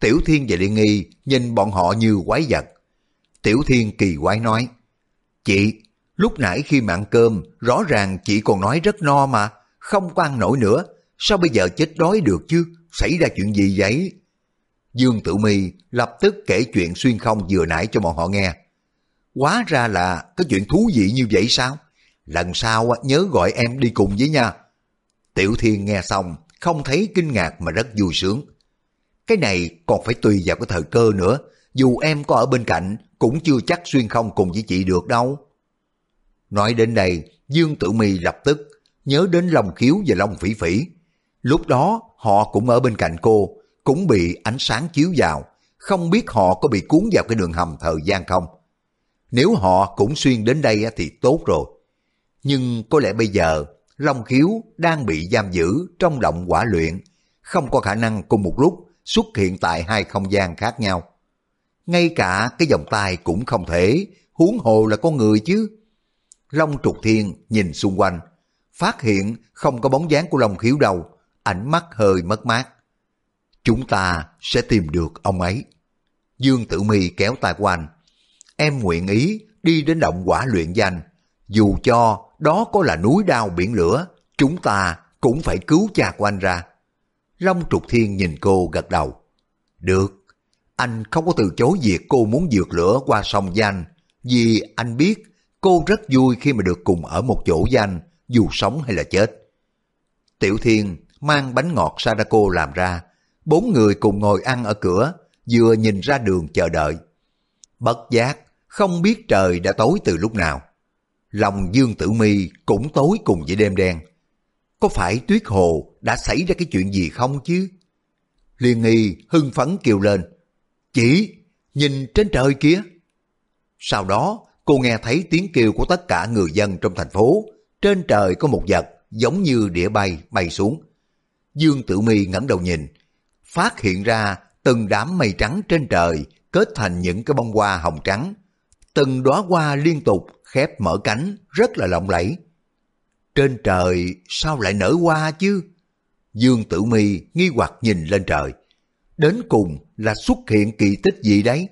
Tiểu Thiên và Liên Nghi nhìn bọn họ như quái vật. Tiểu Thiên kỳ quái nói, Chị, lúc nãy khi mà ăn cơm, rõ ràng chị còn nói rất no mà, không có ăn nổi nữa, sao bây giờ chết đói được chứ, xảy ra chuyện gì vậy? Dương Tử Mi lập tức kể chuyện xuyên không vừa nãy cho bọn họ nghe. Quá ra là cái chuyện thú vị như vậy sao? Lần sau nhớ gọi em đi cùng với nha. Tiểu Thiên nghe xong, không thấy kinh ngạc mà rất vui sướng. Cái này còn phải tùy vào cái thời cơ nữa, dù em có ở bên cạnh cũng chưa chắc xuyên không cùng với chị được đâu. Nói đến đây, Dương Tử Mi lập tức nhớ đến Long Khiếu và Long Phỉ Phỉ. Lúc đó họ cũng ở bên cạnh cô, cũng bị ánh sáng chiếu vào, không biết họ có bị cuốn vào cái đường hầm thời gian không. Nếu họ cũng xuyên đến đây thì tốt rồi. Nhưng có lẽ bây giờ Long Khiếu đang bị giam giữ trong động quả luyện, không có khả năng cùng một lúc xuất hiện tại hai không gian khác nhau. Ngay cả cái vòng tay cũng không thể, huống hồ là con người chứ. Long trục thiên nhìn xung quanh, phát hiện không có bóng dáng của Long Khiếu đâu, ánh mắt hơi mất mát. Chúng ta sẽ tìm được ông ấy. Dương Tử Mi kéo tay của anh. Em nguyện ý đi đến động quả luyện danh. Dù cho đó có là núi đao biển lửa, chúng ta cũng phải cứu cha của anh ra. Long Trục Thiên nhìn cô gật đầu. Được, anh không có từ chối việc cô muốn vượt lửa qua sông danh, vì anh biết cô rất vui khi mà được cùng ở một chỗ danh, dù sống hay là chết. Tiểu Thiên mang bánh ngọt Sadako làm ra, bốn người cùng ngồi ăn ở cửa, vừa nhìn ra đường chờ đợi. Bất giác, không biết trời đã tối từ lúc nào. Lòng Dương Tử Mi cũng tối cùng với đêm đen. Có phải Tuyết Hồ đã xảy ra cái chuyện gì không chứ? Liên nghi hưng phấn kêu lên. Chỉ, nhìn trên trời kia. Sau đó, cô nghe thấy tiếng kêu của tất cả người dân trong thành phố. Trên trời có một vật giống như đĩa bay bay xuống. Dương Tử Mi ngẩng đầu nhìn, phát hiện ra từng đám mây trắng trên trời kết thành những cái bông hoa hồng trắng. Từng đóa hoa liên tục khép mở cánh rất là lộng lẫy. Trên trời sao lại nở hoa chứ? Dương Tử Mi nghi hoặc nhìn lên trời. Đến cùng là xuất hiện kỳ tích gì đấy?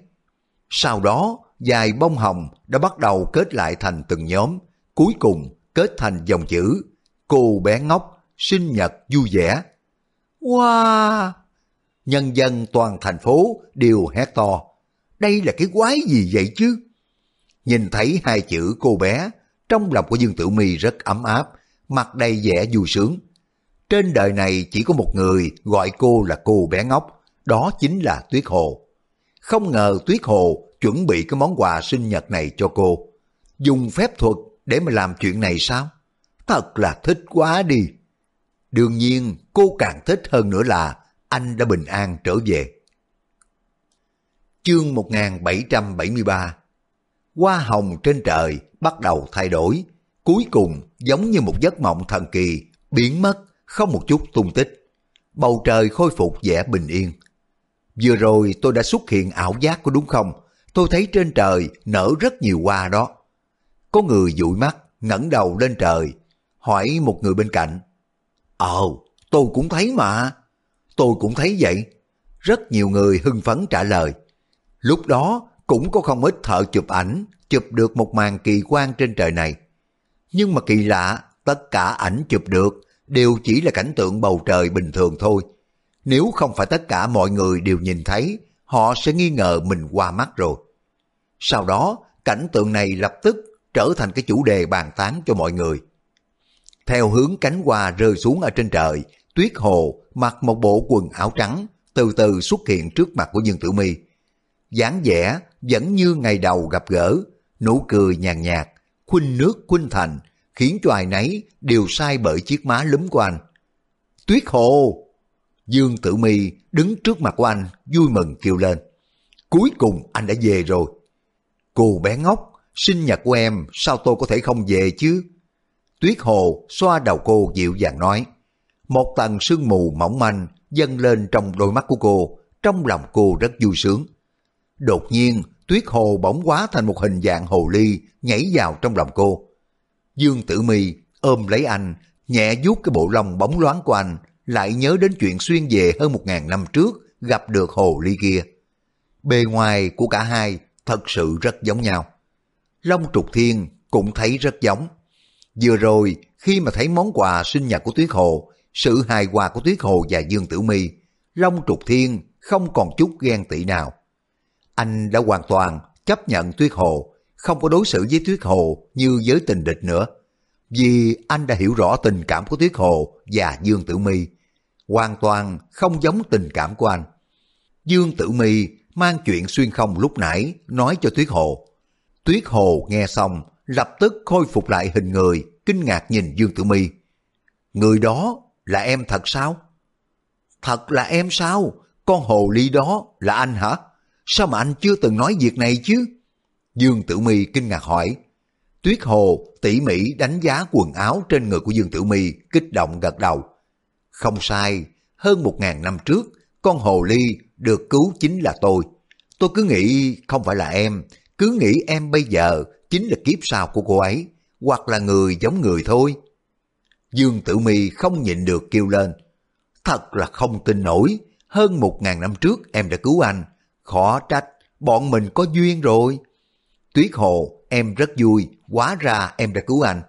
Sau đó, dài bông hồng đã bắt đầu kết lại thành từng nhóm, cuối cùng kết thành dòng chữ Cô bé ngốc, sinh nhật vui vẻ. Wow! Nhân dân toàn thành phố đều hét to. Đây là cái quái gì vậy chứ? Nhìn thấy hai chữ cô bé, trong lòng của Dương Tử Mi rất ấm áp, mặt đầy vẻ vui sướng. Trên đời này chỉ có một người gọi cô là cô bé ngốc, đó chính là Tuyết Hồ. Không ngờ Tuyết Hồ chuẩn bị cái món quà sinh nhật này cho cô. Dùng phép thuật để mà làm chuyện này sao? Thật là thích quá đi. Đương nhiên, cô càng thích hơn nữa là anh đã bình an trở về. Chương 1773 Hoa hồng trên trời bắt đầu thay đổi, cuối cùng giống như một giấc mộng thần kỳ, biến mất, không một chút tung tích. Bầu trời khôi phục vẻ bình yên. Vừa rồi tôi đã xuất hiện ảo giác có đúng không? Tôi thấy trên trời nở rất nhiều hoa đó. Có người dụi mắt, ngẩng đầu lên trời, hỏi một người bên cạnh. Ờ, tôi cũng thấy mà. Tôi cũng thấy vậy. Rất nhiều người hưng phấn trả lời. Lúc đó cũng có không ít thợ chụp ảnh, chụp được một màn kỳ quan trên trời này. Nhưng mà kỳ lạ, tất cả ảnh chụp được đều chỉ là cảnh tượng bầu trời bình thường thôi. Nếu không phải tất cả mọi người đều nhìn thấy, họ sẽ nghi ngờ mình qua mắt rồi. Sau đó, cảnh tượng này lập tức trở thành cái chủ đề bàn tán cho mọi người. Theo hướng cánh hoa rơi xuống ở trên trời, Tuyết Hồ mặc một bộ quần áo trắng, từ từ xuất hiện trước mặt của Dương Tử Mi. dáng vẻ vẫn như ngày đầu gặp gỡ, nụ cười nhàn nhạt, khuynh nước khuynh thành, khiến cho ai nấy đều sai bởi chiếc má lúm của anh. Tuyết Hồ! Dương Tử Mi đứng trước mặt của anh, vui mừng kêu lên. Cuối cùng anh đã về rồi. Cô bé ngốc, sinh nhật của em, sao tôi có thể không về chứ? Tuyết Hồ xoa đầu cô dịu dàng nói. Một tầng sương mù mỏng manh dâng lên trong đôi mắt của cô, trong lòng cô rất vui sướng. Đột nhiên, Tuyết Hồ bỗng quá thành một hình dạng hồ ly nhảy vào trong lòng cô. Dương Tử Mi ôm lấy anh, nhẹ vuốt cái bộ lông bóng loáng của anh, lại nhớ đến chuyện xuyên về hơn một ngàn năm trước gặp được hồ ly kia. Bề ngoài của cả hai thật sự rất giống nhau. Long trục thiên cũng thấy rất giống. Vừa rồi, khi mà thấy món quà sinh nhật của Tuyết Hồ, sự hài hòa của Tuyết Hồ và Dương Tử Mi, Long trục thiên không còn chút ghen tị nào. Anh đã hoàn toàn chấp nhận Tuyết Hồ, không có đối xử với Tuyết Hồ như với tình địch nữa. Vì anh đã hiểu rõ tình cảm của Tuyết Hồ và Dương Tử Mi, hoàn toàn không giống tình cảm của anh. Dương Tử Mi mang chuyện xuyên không lúc nãy nói cho Tuyết Hồ. Tuyết Hồ nghe xong, lập tức khôi phục lại hình người, kinh ngạc nhìn Dương Tử Mi. Người đó là em thật sao? Thật là em sao? Con hồ ly đó là anh hả? Sao mà anh chưa từng nói việc này chứ? Dương Tử Mi kinh ngạc hỏi. Tuyết Hồ tỉ mỉ đánh giá quần áo trên người của Dương Tử Mi, kích động gật đầu. Không sai, hơn một ngàn năm trước, con hồ ly được cứu chính là tôi. Tôi cứ nghĩ không phải là em, cứ nghĩ em bây giờ chính là kiếp sau của cô ấy, hoặc là người giống người thôi. Dương Tử Mi không nhịn được kêu lên. Thật là không tin nổi, hơn một ngàn năm trước em đã cứu anh. Khó trách, bọn mình có duyên rồi. Tuyết Hồ, em rất vui, quá ra em đã cứu anh.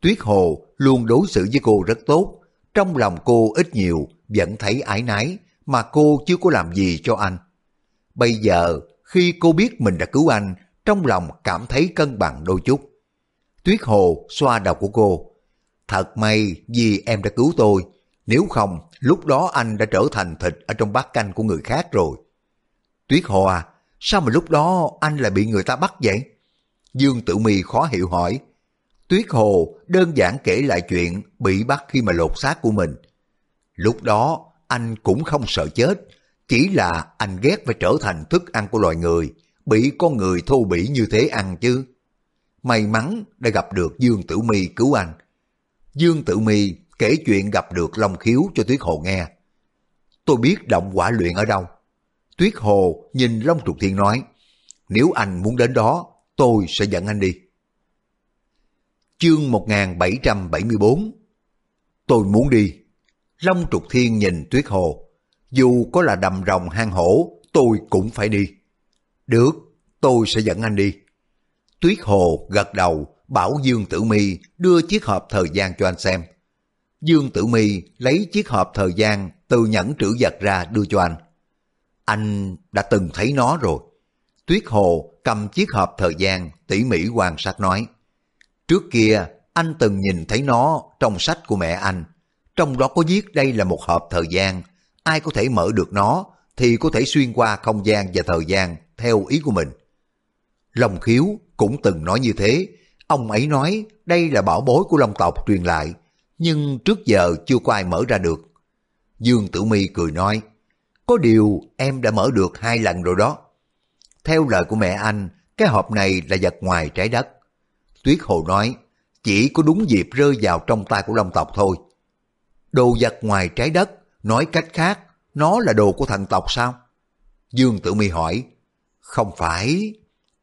Tuyết Hồ luôn đối xử với cô rất tốt, trong lòng cô ít nhiều vẫn thấy ái nái, mà cô chưa có làm gì cho anh. Bây giờ, khi cô biết mình đã cứu anh, trong lòng cảm thấy cân bằng đôi chút. Tuyết Hồ xoa đầu của cô. Thật may vì em đã cứu tôi, nếu không lúc đó anh đã trở thành thịt ở trong bát canh của người khác rồi. Tuyết Hồ à, sao mà lúc đó anh lại bị người ta bắt vậy? Dương Tử Mi khó hiểu hỏi. Tuyết Hồ đơn giản kể lại chuyện bị bắt khi mà lột xác của mình. Lúc đó anh cũng không sợ chết, chỉ là anh ghét phải trở thành thức ăn của loài người, bị con người thô bỉ như thế ăn chứ. May mắn đã gặp được Dương Tử Mi cứu anh. Dương Tử Mi kể chuyện gặp được Long Khiếu cho Tuyết Hồ nghe. Tôi biết động quả luyện ở đâu. Tuyết Hồ nhìn Long Trục Thiên nói, nếu anh muốn đến đó, tôi sẽ dẫn anh đi. Chương 1774 Tôi muốn đi. Long Trục Thiên nhìn Tuyết Hồ. Dù có là đầm rồng hang hổ, tôi cũng phải đi. Được, tôi sẽ dẫn anh đi. Tuyết Hồ gật đầu, bảo Dương Tử Mi đưa chiếc hộp thời gian cho anh xem. Dương Tử Mi lấy chiếc hộp thời gian từ nhẫn trữ vật ra đưa cho anh. Anh đã từng thấy nó rồi. Tuyết Hồ cầm chiếc hộp thời gian tỉ mỉ quan sát nói. Trước kia anh từng nhìn thấy nó trong sách của mẹ anh. Trong đó có viết đây là một hộp thời gian. Ai có thể mở được nó thì có thể xuyên qua không gian và thời gian theo ý của mình. Long khiếu cũng từng nói như thế. Ông ấy nói đây là bảo bối của Long tộc truyền lại. nhưng trước giờ chưa có ai mở ra được. Dương Tử Mi cười nói, có điều em đã mở được hai lần rồi đó. Theo lời của mẹ anh, cái hộp này là vật ngoài trái đất. Tuyết Hồ nói, chỉ có đúng dịp rơi vào trong tay của Long tộc thôi. Đồ vật ngoài trái đất, nói cách khác, nó là đồ của thần tộc sao? Dương Tử Mi hỏi, không phải.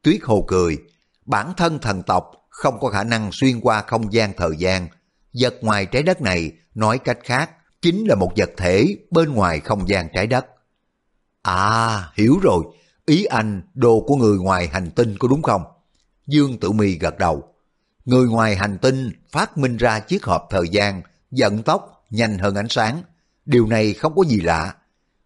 Tuyết Hồ cười, bản thân thần tộc không có khả năng xuyên qua không gian thời gian. Vật ngoài trái đất này, nói cách khác, chính là một vật thể bên ngoài không gian trái đất. À, hiểu rồi, ý anh đồ của người ngoài hành tinh có đúng không? Dương Tử Mi gật đầu. Người ngoài hành tinh phát minh ra chiếc hộp thời gian, vận tốc nhanh hơn ánh sáng. Điều này không có gì lạ.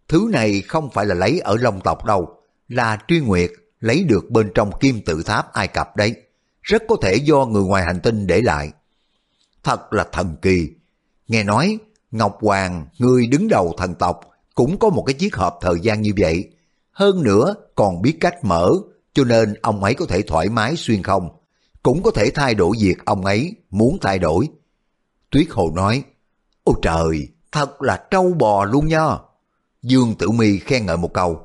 Thứ này không phải là lấy ở Long tộc đâu, là truy nguyệt lấy được bên trong kim tự tháp Ai Cập đấy. Rất có thể do người ngoài hành tinh để lại. Thật là thần kỳ. Nghe nói, Ngọc Hoàng, người đứng đầu thần tộc, cũng có một cái chiếc hộp thời gian như vậy. Hơn nữa còn biết cách mở, cho nên ông ấy có thể thoải mái xuyên không. Cũng có thể thay đổi việc ông ấy muốn thay đổi. Tuyết Hồ nói, Ôi trời, thật là trâu bò luôn nha. Dương Tử Mi khen ngợi một câu.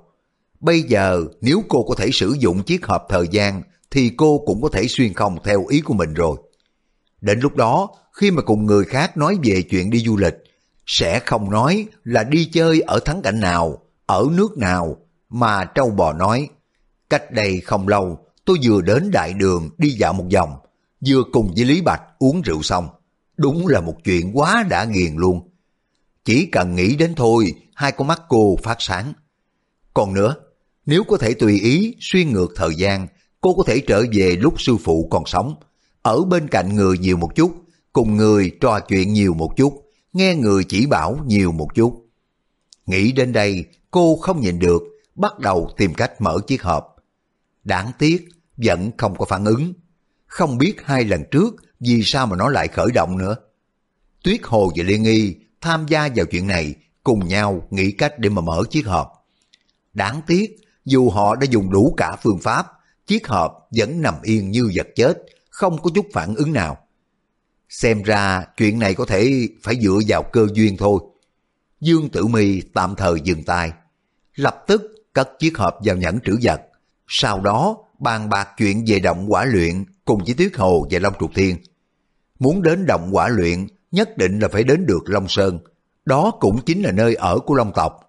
Bây giờ nếu cô có thể sử dụng chiếc hộp thời gian thì cô cũng có thể xuyên không theo ý của mình rồi. Đến lúc đó, khi mà cùng người khác nói về chuyện đi du lịch, sẽ không nói là đi chơi ở thắng cảnh nào, ở nước nào, mà trâu bò nói. Cách đây không lâu, tôi vừa đến đại đường đi dạo một vòng, vừa cùng với Lý Bạch uống rượu xong. Đúng là một chuyện quá đã nghiền luôn. Chỉ cần nghĩ đến thôi, hai con mắt cô phát sáng. Còn nữa, nếu có thể tùy ý xuyên ngược thời gian, cô có thể trở về lúc sư phụ còn sống, ở bên cạnh người nhiều một chút, cùng người trò chuyện nhiều một chút, nghe người chỉ bảo nhiều một chút. Nghĩ đến đây, cô không nhìn được, bắt đầu tìm cách mở chiếc hộp. Đáng tiếc, vẫn không có phản ứng. Không biết hai lần trước vì sao mà nó lại khởi động nữa. Tuyết Hồ và Liên Nghi tham gia vào chuyện này, cùng nhau nghĩ cách để mà mở chiếc hộp. Đáng tiếc, dù họ đã dùng đủ cả phương pháp, chiếc hộp vẫn nằm yên như vật chết, không có chút phản ứng nào. Xem ra chuyện này có thể phải dựa vào cơ duyên thôi. Dương Tử Mi tạm thời dừng tay, lập tức cất chiếc hộp vào nhẫn trữ vật. Sau đó bàn bạc chuyện về động quả luyện cùng với Tuyết Hồ và Long Trục Thiên. Muốn đến động quả luyện nhất định là phải đến được Long Sơn. Đó cũng chính là nơi ở của Long tộc.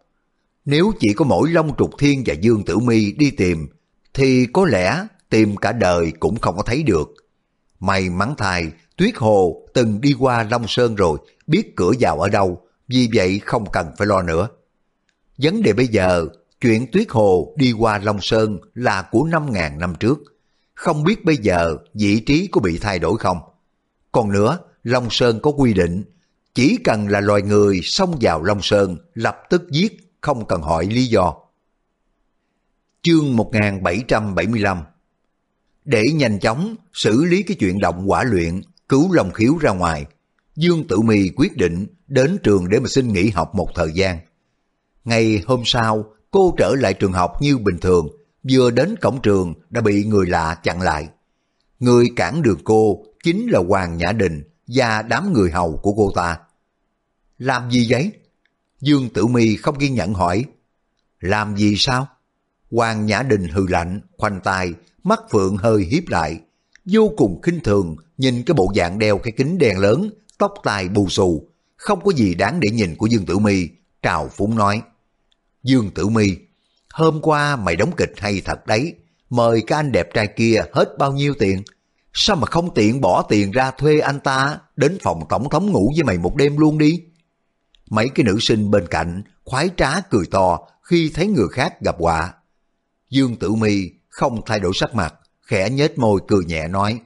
Nếu chỉ có mỗi Long Trục Thiên và Dương Tử Mi đi tìm, thì có lẽ tìm cả đời cũng không có thấy được. May mắn thay, Tuyết Hồ từng đi qua Long Sơn rồi, biết cửa vào ở đâu, vì vậy không cần phải lo nữa. Vấn đề bây giờ, chuyện Tuyết Hồ đi qua Long Sơn là của 5.000 năm trước. Không biết bây giờ vị trí có bị thay đổi không? Còn nữa, Long Sơn có quy định, chỉ cần là loài người xông vào Long Sơn lập tức giết, không cần hỏi lý do. Chương 1775 Để nhanh chóng xử lý cái chuyện động quả luyện, cứu Long Khiếu ra ngoài, Dương Tử Mi quyết định đến trường để mà xin nghỉ học một thời gian. Ngày hôm sau, cô trở lại trường học như bình thường, vừa đến cổng trường đã bị người lạ chặn lại. Người cản đường cô chính là Hoàng Nhã Đình và đám người hầu của cô ta. Làm gì vậy? Dương Tử Mi không kiên nhẫn hỏi. Làm gì sao? Hoàng Nhã Đình hừ lạnh, khoanh tay, mắt phượng hơi hiếp lại, vô cùng khinh thường nhìn cái bộ dạng đeo cái kính đen lớn, tóc tai bù xù, không có gì đáng để nhìn của Dương Tử Mi, trào phúng nói. Dương Tử Mi, hôm qua mày đóng kịch hay thật đấy, mời cái anh đẹp trai kia hết bao nhiêu tiền? Sao mà không tiện bỏ tiền ra thuê anh ta đến phòng tổng thống ngủ với mày một đêm luôn đi? Mấy cái nữ sinh bên cạnh khoái trá cười to khi thấy người khác gặp họa. Dương Tử Mi không thay đổi sắc mặt, khẽ nhếch môi cười nhẹ nói,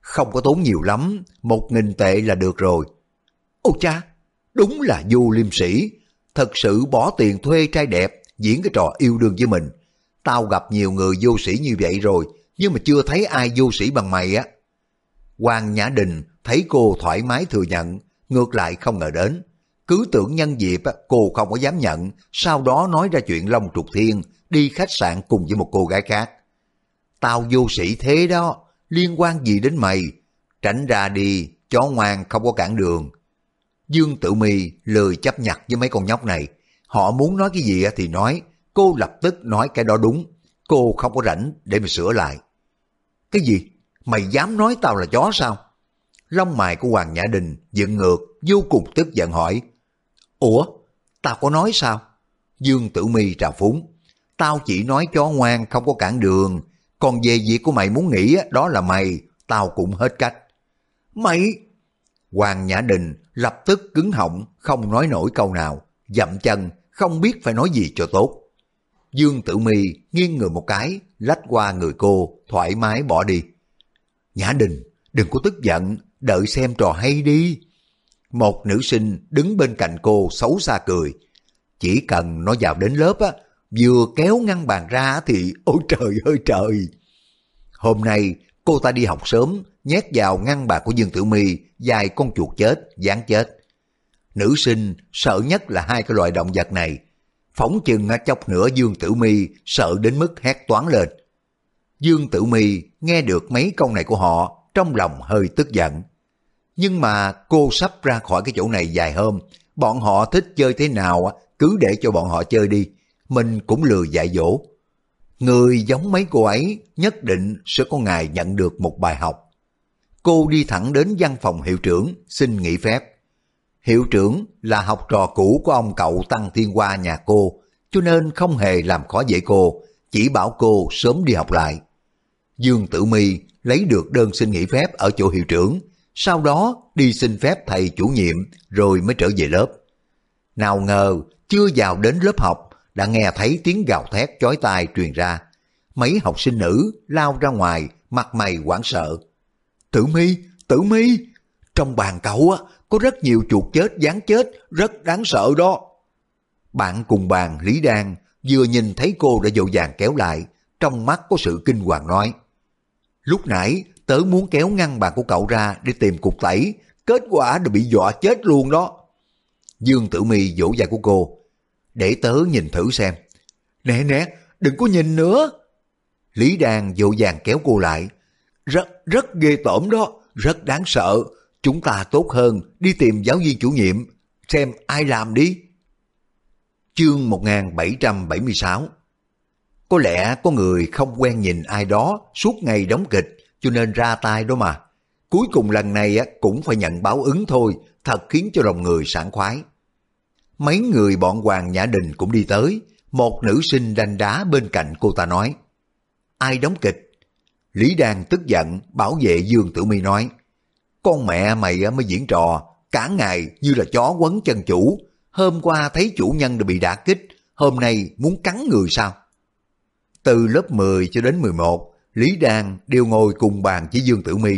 không có tốn nhiều lắm, một nghìn tệ là được rồi. Ô cha, đúng là du liêm sĩ, thật sự bỏ tiền thuê trai đẹp, diễn cái trò yêu đương với mình. Tao gặp nhiều người vô sĩ như vậy rồi, nhưng mà chưa thấy ai vô sĩ bằng mày á. Hoàng Nhã Đình thấy cô thoải mái thừa nhận, ngược lại không ngờ đến. Cứ tưởng nhân dịp cô không có dám nhận, sau đó nói ra chuyện Long Trục Thiên, đi khách sạn cùng với một cô gái khác. Tao vô sĩ thế đó, liên quan gì đến mày? Tránh ra đi, chó ngoan không có cản đường. Dương Tử Mi lười chấp nhặt với mấy con nhóc này. Họ muốn nói cái gì thì nói, cô lập tức nói cái đó đúng. Cô không có rảnh để mà sửa lại. Cái gì? Mày dám nói tao là chó sao? Lông mày của Hoàng Nhã Đình dựng ngược, vô cùng tức giận hỏi. Ủa? Tao có nói sao? Dương Tử Mi trào phúng. Tao chỉ nói chó ngoan không có cản đường. Còn về việc của mày muốn nghĩ đó là mày, tao cũng hết cách. Mày! Hoàng Nhã Đình lập tức cứng họng, không nói nổi câu nào, dậm chân, không biết phải nói gì cho tốt. Dương Tử Mi nghiêng người một cái, lách qua người cô, thoải mái bỏ đi. Nhã Đình, đừng có tức giận, đợi xem trò hay đi. Một nữ sinh đứng bên cạnh cô xấu xa cười. Chỉ cần nó vào đến lớp á, vừa kéo ngăn bàn ra thì ôi trời ơi trời. Hôm nay cô ta đi học sớm, nhét vào ngăn bạc của Dương Tử Mi dài con chuột chết, dán chết. Nữ sinh sợ nhất là hai cái loại động vật này. Phóng chừng chốc nữa Dương Tử Mi sợ đến mức hét toán lên. Dương Tử Mi nghe được mấy câu này của họ, trong lòng hơi tức giận. Nhưng mà cô sắp ra khỏi cái chỗ này dài hôm, bọn họ thích chơi thế nào cứ để cho bọn họ chơi đi, mình cũng lừa dạy dỗ. Người giống mấy cô ấy nhất định sẽ có ngày nhận được một bài học. Cô đi thẳng đến văn phòng hiệu trưởng xin nghỉ phép. Hiệu trưởng là học trò cũ của ông cậu Tăng Thiên Hoa nhà cô, cho nên không hề làm khó dễ cô, chỉ bảo cô sớm đi học lại. Dương Tử My lấy được đơn xin nghỉ phép ở chỗ hiệu trưởng, sau đó đi xin phép thầy chủ nhiệm rồi mới trở về lớp. Nào ngờ chưa vào đến lớp học đã nghe thấy tiếng gào thét chói tai truyền ra. Mấy học sinh nữ lao ra ngoài mặt mày hoảng sợ. Tử mi, tử mi, trong bàn cậu á có rất nhiều chuột chết dán chết, rất đáng sợ đó. Bạn cùng bàn Lý Đan vừa nhìn thấy cô đã dội vàng kéo lại, trong mắt có sự kinh hoàng nói. Lúc nãy tớ muốn kéo ngăn bàn của cậu ra để tìm cục tẩy, kết quả đã bị dọa chết luôn đó. Dương Tử Mi vỗ vai của cô, để tớ nhìn thử xem. Nè nè, đừng có nhìn nữa. Lý Đan dỗ dàng kéo cô lại. Rất, rất ghê tởm đó, rất đáng sợ. Chúng ta tốt hơn đi tìm giáo viên chủ nhiệm, xem ai làm đi. Chương 1776 Có lẽ có người không quen nhìn ai đó suốt ngày đóng kịch, cho nên ra tay đó mà. Cuối cùng lần này cũng phải nhận báo ứng thôi, thật khiến cho lòng người sảng khoái. Mấy người bọn Hoàng Nhã Đình cũng đi tới, một nữ sinh đanh đá bên cạnh cô ta nói. Ai đóng kịch? Lý Đan tức giận bảo vệ Dương Tử Mi nói. Con mẹ mày mới diễn trò, cả ngày như là chó quấn chân chủ. Hôm qua thấy chủ nhân đã bị đả kích, hôm nay muốn cắn người sao? Từ lớp 10 cho đến 11, Lý Đan đều ngồi cùng bàn với Dương Tử Mi.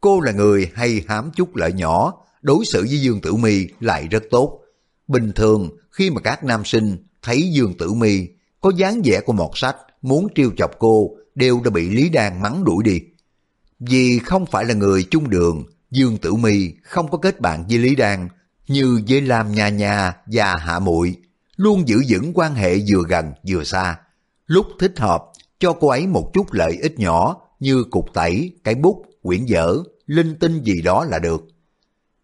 Cô là người hay hám chút lợi nhỏ, đối xử với Dương Tử Mi lại rất tốt. Bình thường khi mà các nam sinh thấy Dương Tử Mi có dáng vẻ của một sách muốn trêu chọc cô đều đã bị Lý Đan mắng đuổi đi. Vì không phải là người chung đường, Dương Tử Mi không có kết bạn với Lý Đan như với Lam Nha Nha và Hạ Muội luôn giữ vững quan hệ vừa gần vừa xa. Lúc thích hợp cho cô ấy một chút lợi ích nhỏ như cục tẩy, cái bút, quyển vở, linh tinh gì đó là được.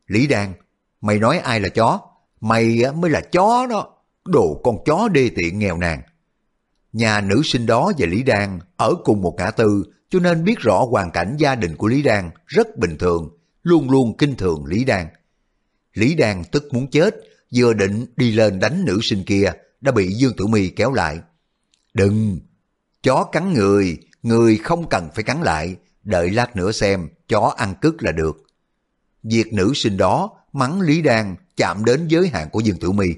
Lý Đan, mày nói ai là chó? Mày mới là chó đó, đồ con chó đê tiện nghèo nàn. Nhà nữ sinh đó và Lý Đan ở cùng một ngã tư cho nên biết rõ hoàn cảnh gia đình của Lý Đan rất bình thường, luôn luôn kinh thường Lý Đan. Lý Đan tức muốn chết, vừa định đi lên đánh nữ sinh kia, đã bị Dương Tử My kéo lại. Đừng! Chó cắn người, người không cần phải cắn lại, đợi lát nữa xem, chó ăn cứt là được. Việc nữ sinh đó mắng Lý Đan chạm đến giới hạn của Dương Tử Mi.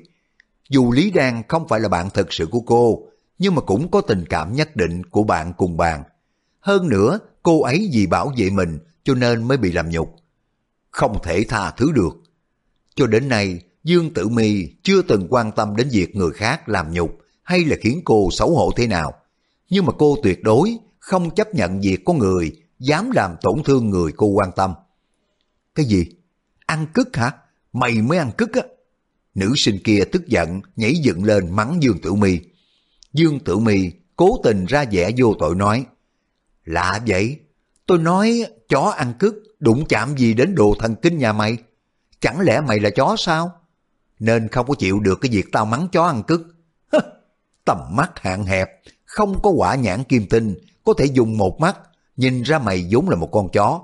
Dù Lý Đan không phải là bạn thật sự của cô, nhưng mà cũng có tình cảm nhất định của bạn cùng bàn. Hơn nữa, cô ấy vì bảo vệ mình cho nên mới bị làm nhục. Không thể tha thứ được. Cho đến nay, Dương Tử Mi chưa từng quan tâm đến việc người khác làm nhục hay là khiến cô xấu hổ thế nào. Nhưng mà cô tuyệt đối không chấp nhận việc có người dám làm tổn thương người cô quan tâm. Cái gì? Ăn cứt hả? Mày mới ăn cứt á. Nữ sinh kia tức giận, nhảy dựng lên mắng Dương Tử Mi. Dương Tử Mi cố tình ra vẻ vô tội nói. Lạ vậy, tôi nói chó ăn cứt, đụng chạm gì đến đồ thần kinh nhà mày? chẳng lẽ mày là chó sao? Nên không có chịu được cái việc tao mắng chó ăn cứt. Tầm mắt hạn hẹp, không có quả nhãn kim tinh, có thể dùng một mắt, nhìn ra mày vốn là một con chó.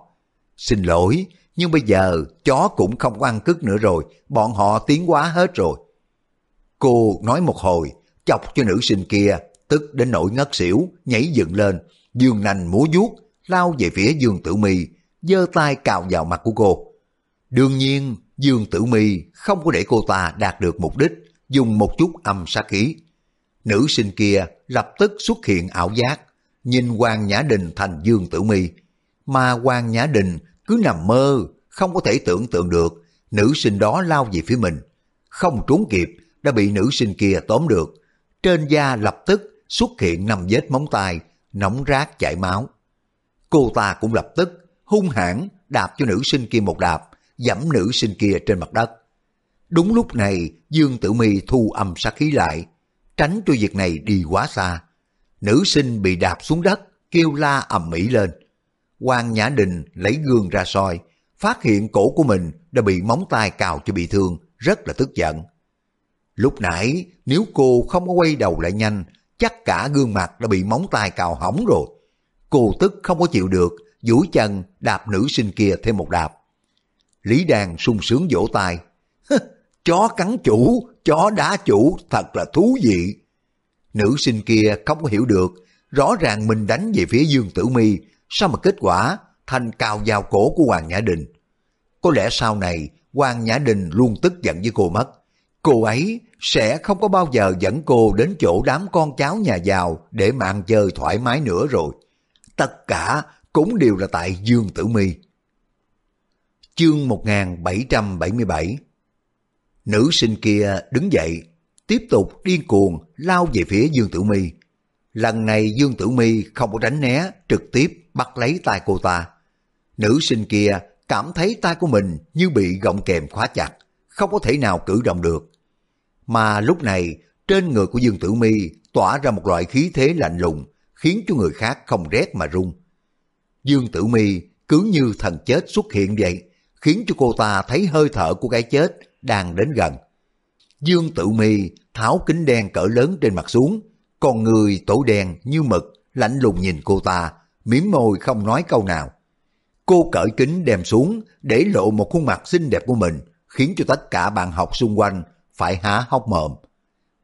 Xin lỗi, nhưng bây giờ chó cũng không có ăn cứt nữa rồi, bọn họ tiến hóa hết rồi. Cô nói một hồi, chọc cho nữ sinh kia, tức đến nỗi ngất xỉu, nhảy dựng lên, dương nành múa vuốt, lao về phía Dương Tử Mi, giơ tay cào vào mặt của cô. Đương nhiên, Dương Tử Mi không có để cô ta đạt được mục đích, dùng một chút âm sát khí. Nữ sinh kia lập tức xuất hiện ảo giác, nhìn Hoàng Nhã Đình thành Dương Tử Mi, mà Hoàng Nhã Đình cứ nằm mơ, không có thể tưởng tượng được nữ sinh đó lao về phía mình. Không trốn kịp, đã bị nữ sinh kia tóm được. Trên da lập tức xuất hiện năm vết móng tay, nóng rát chảy máu. Cô ta cũng lập tức hung hãn đạp cho nữ sinh kia một đạp, dẫm nữ sinh kia trên mặt đất. Đúng lúc này, Dương Tử Mi thu âm sát khí lại, tránh cho việc này đi quá xa. Nữ sinh bị đạp xuống đất, kêu la ầm ĩ lên. Quan Nhã Đình lấy gương ra soi, phát hiện cổ của mình đã bị móng tay cào cho bị thương, rất là tức giận. Lúc nãy, nếu cô không có quay đầu lại nhanh, chắc cả gương mặt đã bị móng tay cào hỏng rồi. Cô tức không có chịu được, duỗi chân đạp nữ sinh kia thêm một đạp. Lý Đàn sung sướng vỗ tay. chó cắn chủ, chó đá chủ, thật là thú vị. Nữ sinh kia không có hiểu được, rõ ràng mình đánh về phía Dương Tử Mi, sao mà kết quả thành cào vào cổ của Hoàng Nhã Đình. Có lẽ sau này Hoàng Nhã Đình luôn tức giận với cô mất. Cô ấy sẽ không có bao giờ dẫn cô đến chỗ đám con cháu nhà giàu để mà ăn chơi thoải mái nữa rồi. Tất cả cũng đều là tại Dương Tử Mi. Chương 1777 Nữ sinh kia đứng dậy, tiếp tục điên cuồng lao về phía Dương Tử Mi. Lần này Dương Tử Mi không có tránh né, trực tiếp bắt lấy tay cô ta. Nữ sinh kia cảm thấy tay của mình như bị gọng kèm khóa chặt, không có thể nào cử động được. Mà lúc này, trên người của Dương Tử Mi tỏa ra một loại khí thế lạnh lùng, khiến cho người khác không rét mà run. Dương Tử Mi cứ như thần chết xuất hiện vậy, khiến cho cô ta thấy hơi thở của cái chết đang đến gần. Dương Tử Mi tháo kính đen cỡ lớn trên mặt xuống, còn người tổ đen như mực, lạnh lùng nhìn cô ta, miếm môi không nói câu nào. Cô cởi kính đem xuống để lộ một khuôn mặt xinh đẹp của mình, khiến cho tất cả bạn học xung quanh phải há hốc mồm.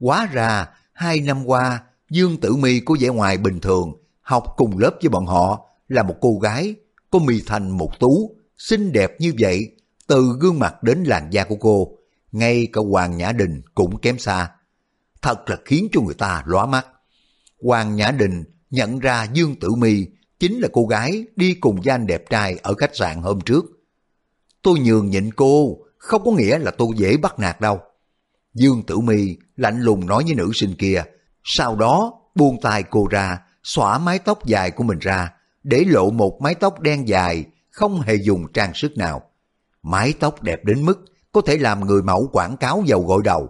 Quá ra, hai năm qua, Dương Tử Mi có vẻ ngoài bình thường, học cùng lớp với bọn họ, là một cô gái, có mì thành một tú, xinh đẹp như vậy, từ gương mặt đến làn da của cô, ngay cả Hoàng Nhã Đình cũng kém xa. Thật là khiến cho người ta lóa mắt. Hoàng Nhã Đình nhận ra Dương Tử Mi chính là cô gái đi cùng với anh đẹp trai ở khách sạn hôm trước. Tôi nhường nhịn cô, không có nghĩa là tôi dễ bắt nạt đâu. Dương Tử Mi lạnh lùng nói với nữ sinh kia, sau đó buông tay cô ra, xõa mái tóc dài của mình ra, để lộ một mái tóc đen dài, không hề dùng trang sức nào. Mái tóc đẹp đến mức có thể làm người mẫu quảng cáo dầu gội đầu.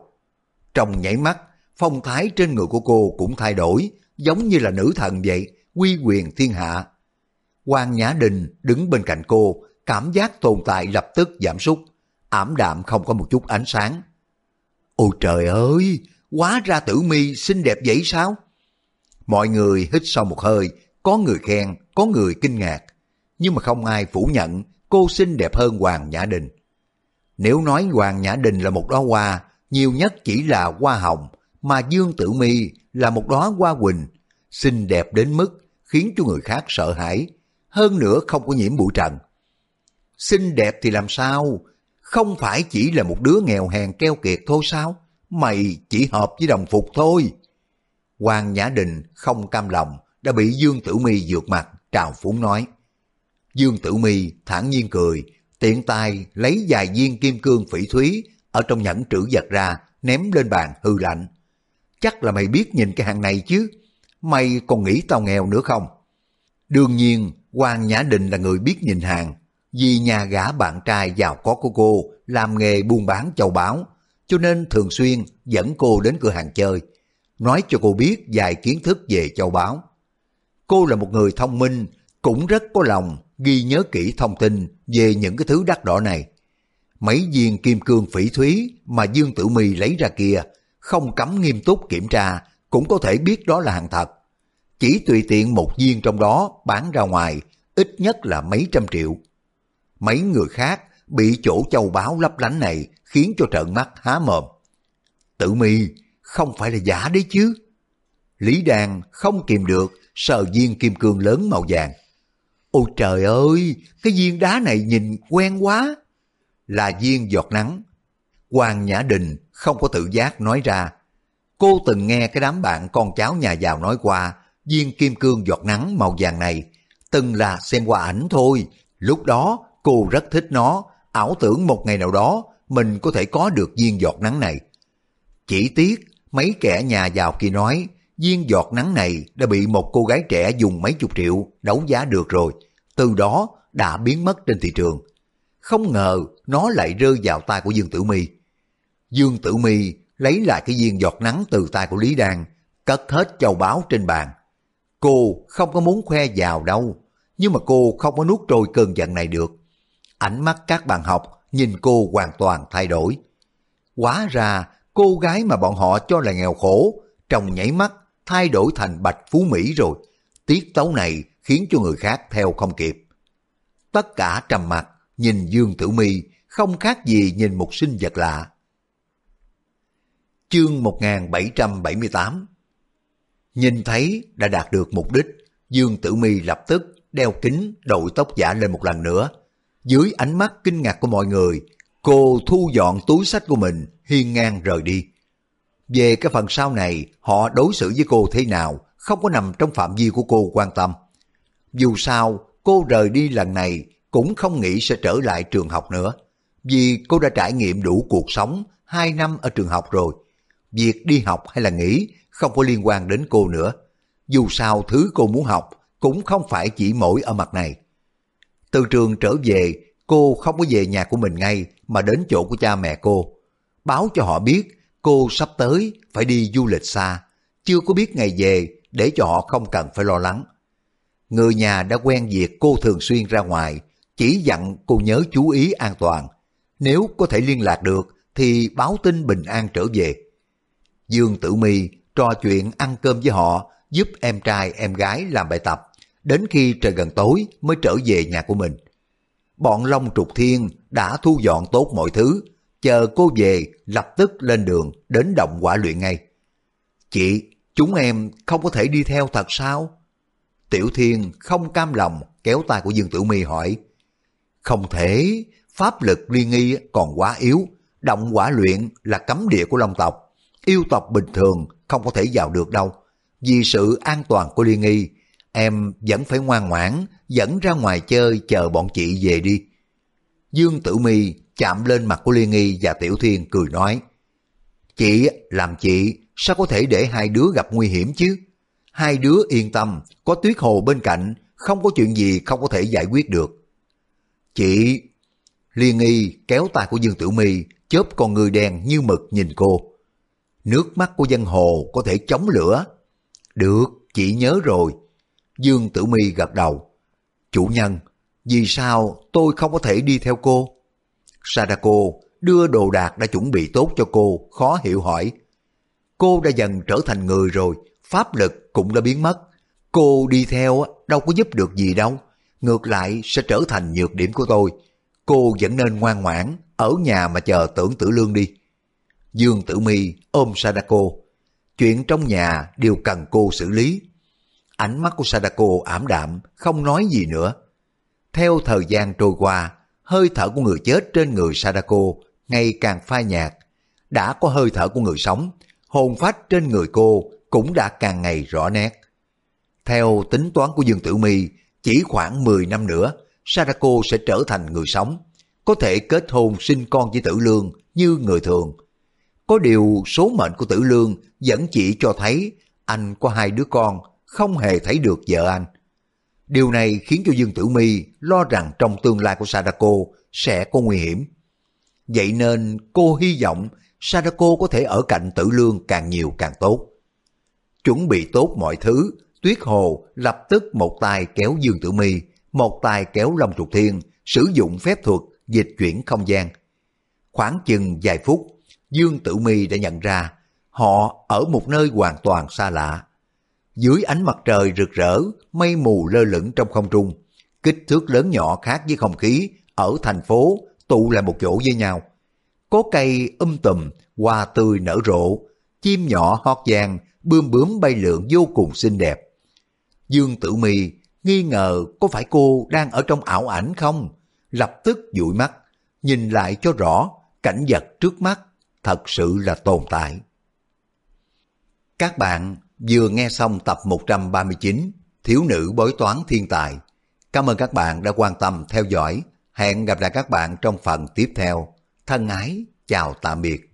Trong nhảy mắt, phong thái trên người của cô cũng thay đổi, giống như là nữ thần vậy, quy quyền thiên hạ. Quan Nhã Đình đứng bên cạnh cô, cảm giác tồn tại lập tức giảm sút, ảm đạm không có một chút ánh sáng. Ôi trời ơi, quá ra tử mi xinh đẹp vậy sao? Mọi người hít sâu một hơi, có người khen, có người kinh ngạc. Nhưng mà không ai phủ nhận cô xinh đẹp hơn Hoàng Nhã Đình. Nếu nói Hoàng Nhã Đình là một đóa hoa, nhiều nhất chỉ là hoa hồng, mà Dương Tử Mi là một đóa hoa quỳnh, xinh đẹp đến mức khiến cho người khác sợ hãi, hơn nữa không có nhiễm bụi trần. Xinh đẹp thì làm sao? Không phải chỉ là một đứa nghèo hèn keo kiệt thôi sao? Mày chỉ hợp với đồng phục thôi. Hoàng Nhã Đình không cam lòng, đã bị Dương Tử Mi dược mặt, trào phúng nói. Dương Tử Mi thản nhiên cười, tiện tay lấy vài viên kim cương phỉ thúy ở trong nhẫn trữ vật ra, ném lên bàn hư lạnh. Chắc là mày biết nhìn cái hàng này chứ, mày còn nghĩ tao nghèo nữa không? Đương nhiên, Hoàng Nhã Đình là người biết nhìn hàng, vì nhà gã bạn trai giàu có của cô làm nghề buôn bán châu báu, cho nên thường xuyên dẫn cô đến cửa hàng chơi, nói cho cô biết vài kiến thức về châu báu. Cô là một người thông minh, cũng rất có lòng ghi nhớ kỹ thông tin về những cái thứ đắt đỏ này. mấy viên kim cương phỉ thúy mà Dương Tử mì lấy ra kia, không cấm nghiêm túc kiểm tra, cũng có thể biết đó là hàng thật. Chỉ tùy tiện một viên trong đó bán ra ngoài, ít nhất là mấy trăm triệu. Mấy người khác bị chỗ châu báu lấp lánh này khiến cho trợn mắt há mồm. Tử mi không phải là giả đấy chứ. Lý Đàn không kìm được sờ viên kim cương lớn màu vàng. Ôi trời ơi, cái viên đá này nhìn quen quá. Là viên giọt nắng. Hoàng Nhã Đình không có tự giác nói ra. Cô từng nghe cái đám bạn con cháu nhà giàu nói qua viên kim cương giọt nắng màu vàng này. Từng là xem qua ảnh thôi. Lúc đó cô rất thích nó, ảo tưởng một ngày nào đó mình có thể có được viên giọt nắng này. Chỉ tiếc mấy kẻ nhà giàu kia nói viên giọt nắng này đã bị một cô gái trẻ dùng mấy chục triệu đấu giá được rồi, từ đó đã biến mất trên thị trường. Không ngờ nó lại rơi vào tay của Dương Tử Mi. Dương Tử Mi lấy lại cái viên giọt nắng từ tay của Lý Đan, cất hết châu báu trên bàn. Cô không có muốn khoe giàu đâu, nhưng mà cô không có nuốt trôi cơn giận này được. Ánh mắt các bạn học nhìn cô hoàn toàn thay đổi. Quá ra cô gái mà bọn họ cho là nghèo khổ, trong nhảy mắt thay đổi thành bạch phú Mỹ rồi. Tiết tấu này khiến cho người khác theo không kịp. Tất cả trầm mặt, nhìn Dương Tử Mi không khác gì nhìn một sinh vật lạ. Chương 1778 Nhìn thấy đã đạt được mục đích, Dương Tử Mi lập tức đeo kính đội tóc giả lên một lần nữa. Dưới ánh mắt kinh ngạc của mọi người, cô thu dọn túi sách của mình, hiên ngang rời đi. Về cái phần sau này, họ đối xử với cô thế nào, không có nằm trong phạm vi của cô quan tâm. Dù sao, cô rời đi lần này cũng không nghĩ sẽ trở lại trường học nữa. Vì cô đã trải nghiệm đủ cuộc sống 2 năm ở trường học rồi. Việc đi học hay là nghỉ không có liên quan đến cô nữa. Dù sao thứ cô muốn học cũng không phải chỉ mỗi ở mặt này. Từ trường trở về, cô không có về nhà của mình ngay mà đến chỗ của cha mẹ cô. Báo cho họ biết cô sắp tới phải đi du lịch xa, chưa có biết ngày về để cho họ không cần phải lo lắng. Người nhà đã quen việc cô thường xuyên ra ngoài, chỉ dặn cô nhớ chú ý an toàn. Nếu có thể liên lạc được thì báo tin bình an trở về. Dương Tử my trò chuyện ăn cơm với họ, giúp em trai em gái làm bài tập, đến khi trời gần tối mới trở về nhà của mình. Bọn Long Trục Thiên đã thu dọn tốt mọi thứ, chờ cô về lập tức lên đường đến động quả luyện ngay. Chị, chúng em không có thể đi theo thật sao? Tiểu Thiên không cam lòng kéo tay của Dương Tử Mi hỏi. Không thể, pháp lực liên nghi còn quá yếu, động quả luyện là cấm địa của Long tộc. Yêu tộc bình thường không có thể vào được đâu. Vì sự an toàn của liên nghi, em vẫn phải ngoan ngoãn dẫn ra ngoài chơi chờ bọn chị về đi. Dương Tử Mi chạm lên mặt của Liên Nghi và Tiểu Thiên cười nói. Chị làm chị sao có thể để hai đứa gặp nguy hiểm chứ? Hai đứa yên tâm, có tuyết hồ bên cạnh, không có chuyện gì không có thể giải quyết được. Chị... Liên Nghi kéo tay của Dương Tử Mi chớp con người đen như mực nhìn cô. Nước mắt của dân hồ có thể chống lửa. Được, chị nhớ rồi. Dương Tử Mi gật đầu. Chủ nhân, vì sao tôi không có thể đi theo cô? Sadako đưa đồ đạc đã chuẩn bị tốt cho cô, khó hiểu hỏi. Cô đã dần trở thành người rồi, pháp lực cũng đã biến mất. Cô đi theo đâu có giúp được gì đâu, ngược lại sẽ trở thành nhược điểm của tôi. Cô vẫn nên ngoan ngoãn, ở nhà mà chờ tưởng tử lương đi. Dương Tử Mi ôm Sadako. Chuyện trong nhà đều cần cô xử lý. Ánh mắt của Sadako ảm đạm, không nói gì nữa. Theo thời gian trôi qua, hơi thở của người chết trên người Sadako ngày càng phai nhạt. Đã có hơi thở của người sống, hồn phách trên người cô cũng đã càng ngày rõ nét. Theo tính toán của Dương Tử Mi, chỉ khoảng 10 năm nữa, Sadako sẽ trở thành người sống, có thể kết hôn sinh con với Tử Lương như người thường. Có điều số mệnh của Tử Lương vẫn chỉ cho thấy anh có hai đứa con, không hề thấy được vợ anh. Điều này khiến cho Dương Tử Mi lo rằng trong tương lai của Sadako sẽ có nguy hiểm. Vậy nên cô hy vọng Sadako có thể ở cạnh Tử Lương càng nhiều càng tốt. Chuẩn bị tốt mọi thứ, Tuyết Hồ lập tức một tay kéo Dương Tử Mi, một tay kéo Long Trục Thiên, sử dụng phép thuật dịch chuyển không gian. Khoảng chừng vài phút, Dương Tử Mi đã nhận ra họ ở một nơi hoàn toàn xa lạ. Dưới ánh mặt trời rực rỡ, mây mù lơ lửng trong không trung, kích thước lớn nhỏ khác với không khí ở thành phố tụ lại một chỗ với nhau. Có cây um tùm, hoa tươi nở rộ, chim nhỏ hót vang, bươm bướm bay lượn vô cùng xinh đẹp. Dương Tử Mi nghi ngờ có phải cô đang ở trong ảo ảnh không? Lập tức dụi mắt, nhìn lại cho rõ cảnh vật trước mắt thật sự là tồn tại. Các bạn vừa nghe xong tập 139 Thiếu nữ bói toán thiên tài. Cảm ơn các bạn đã quan tâm theo dõi. Hẹn gặp lại các bạn trong phần tiếp theo. Thân ái, chào tạm biệt.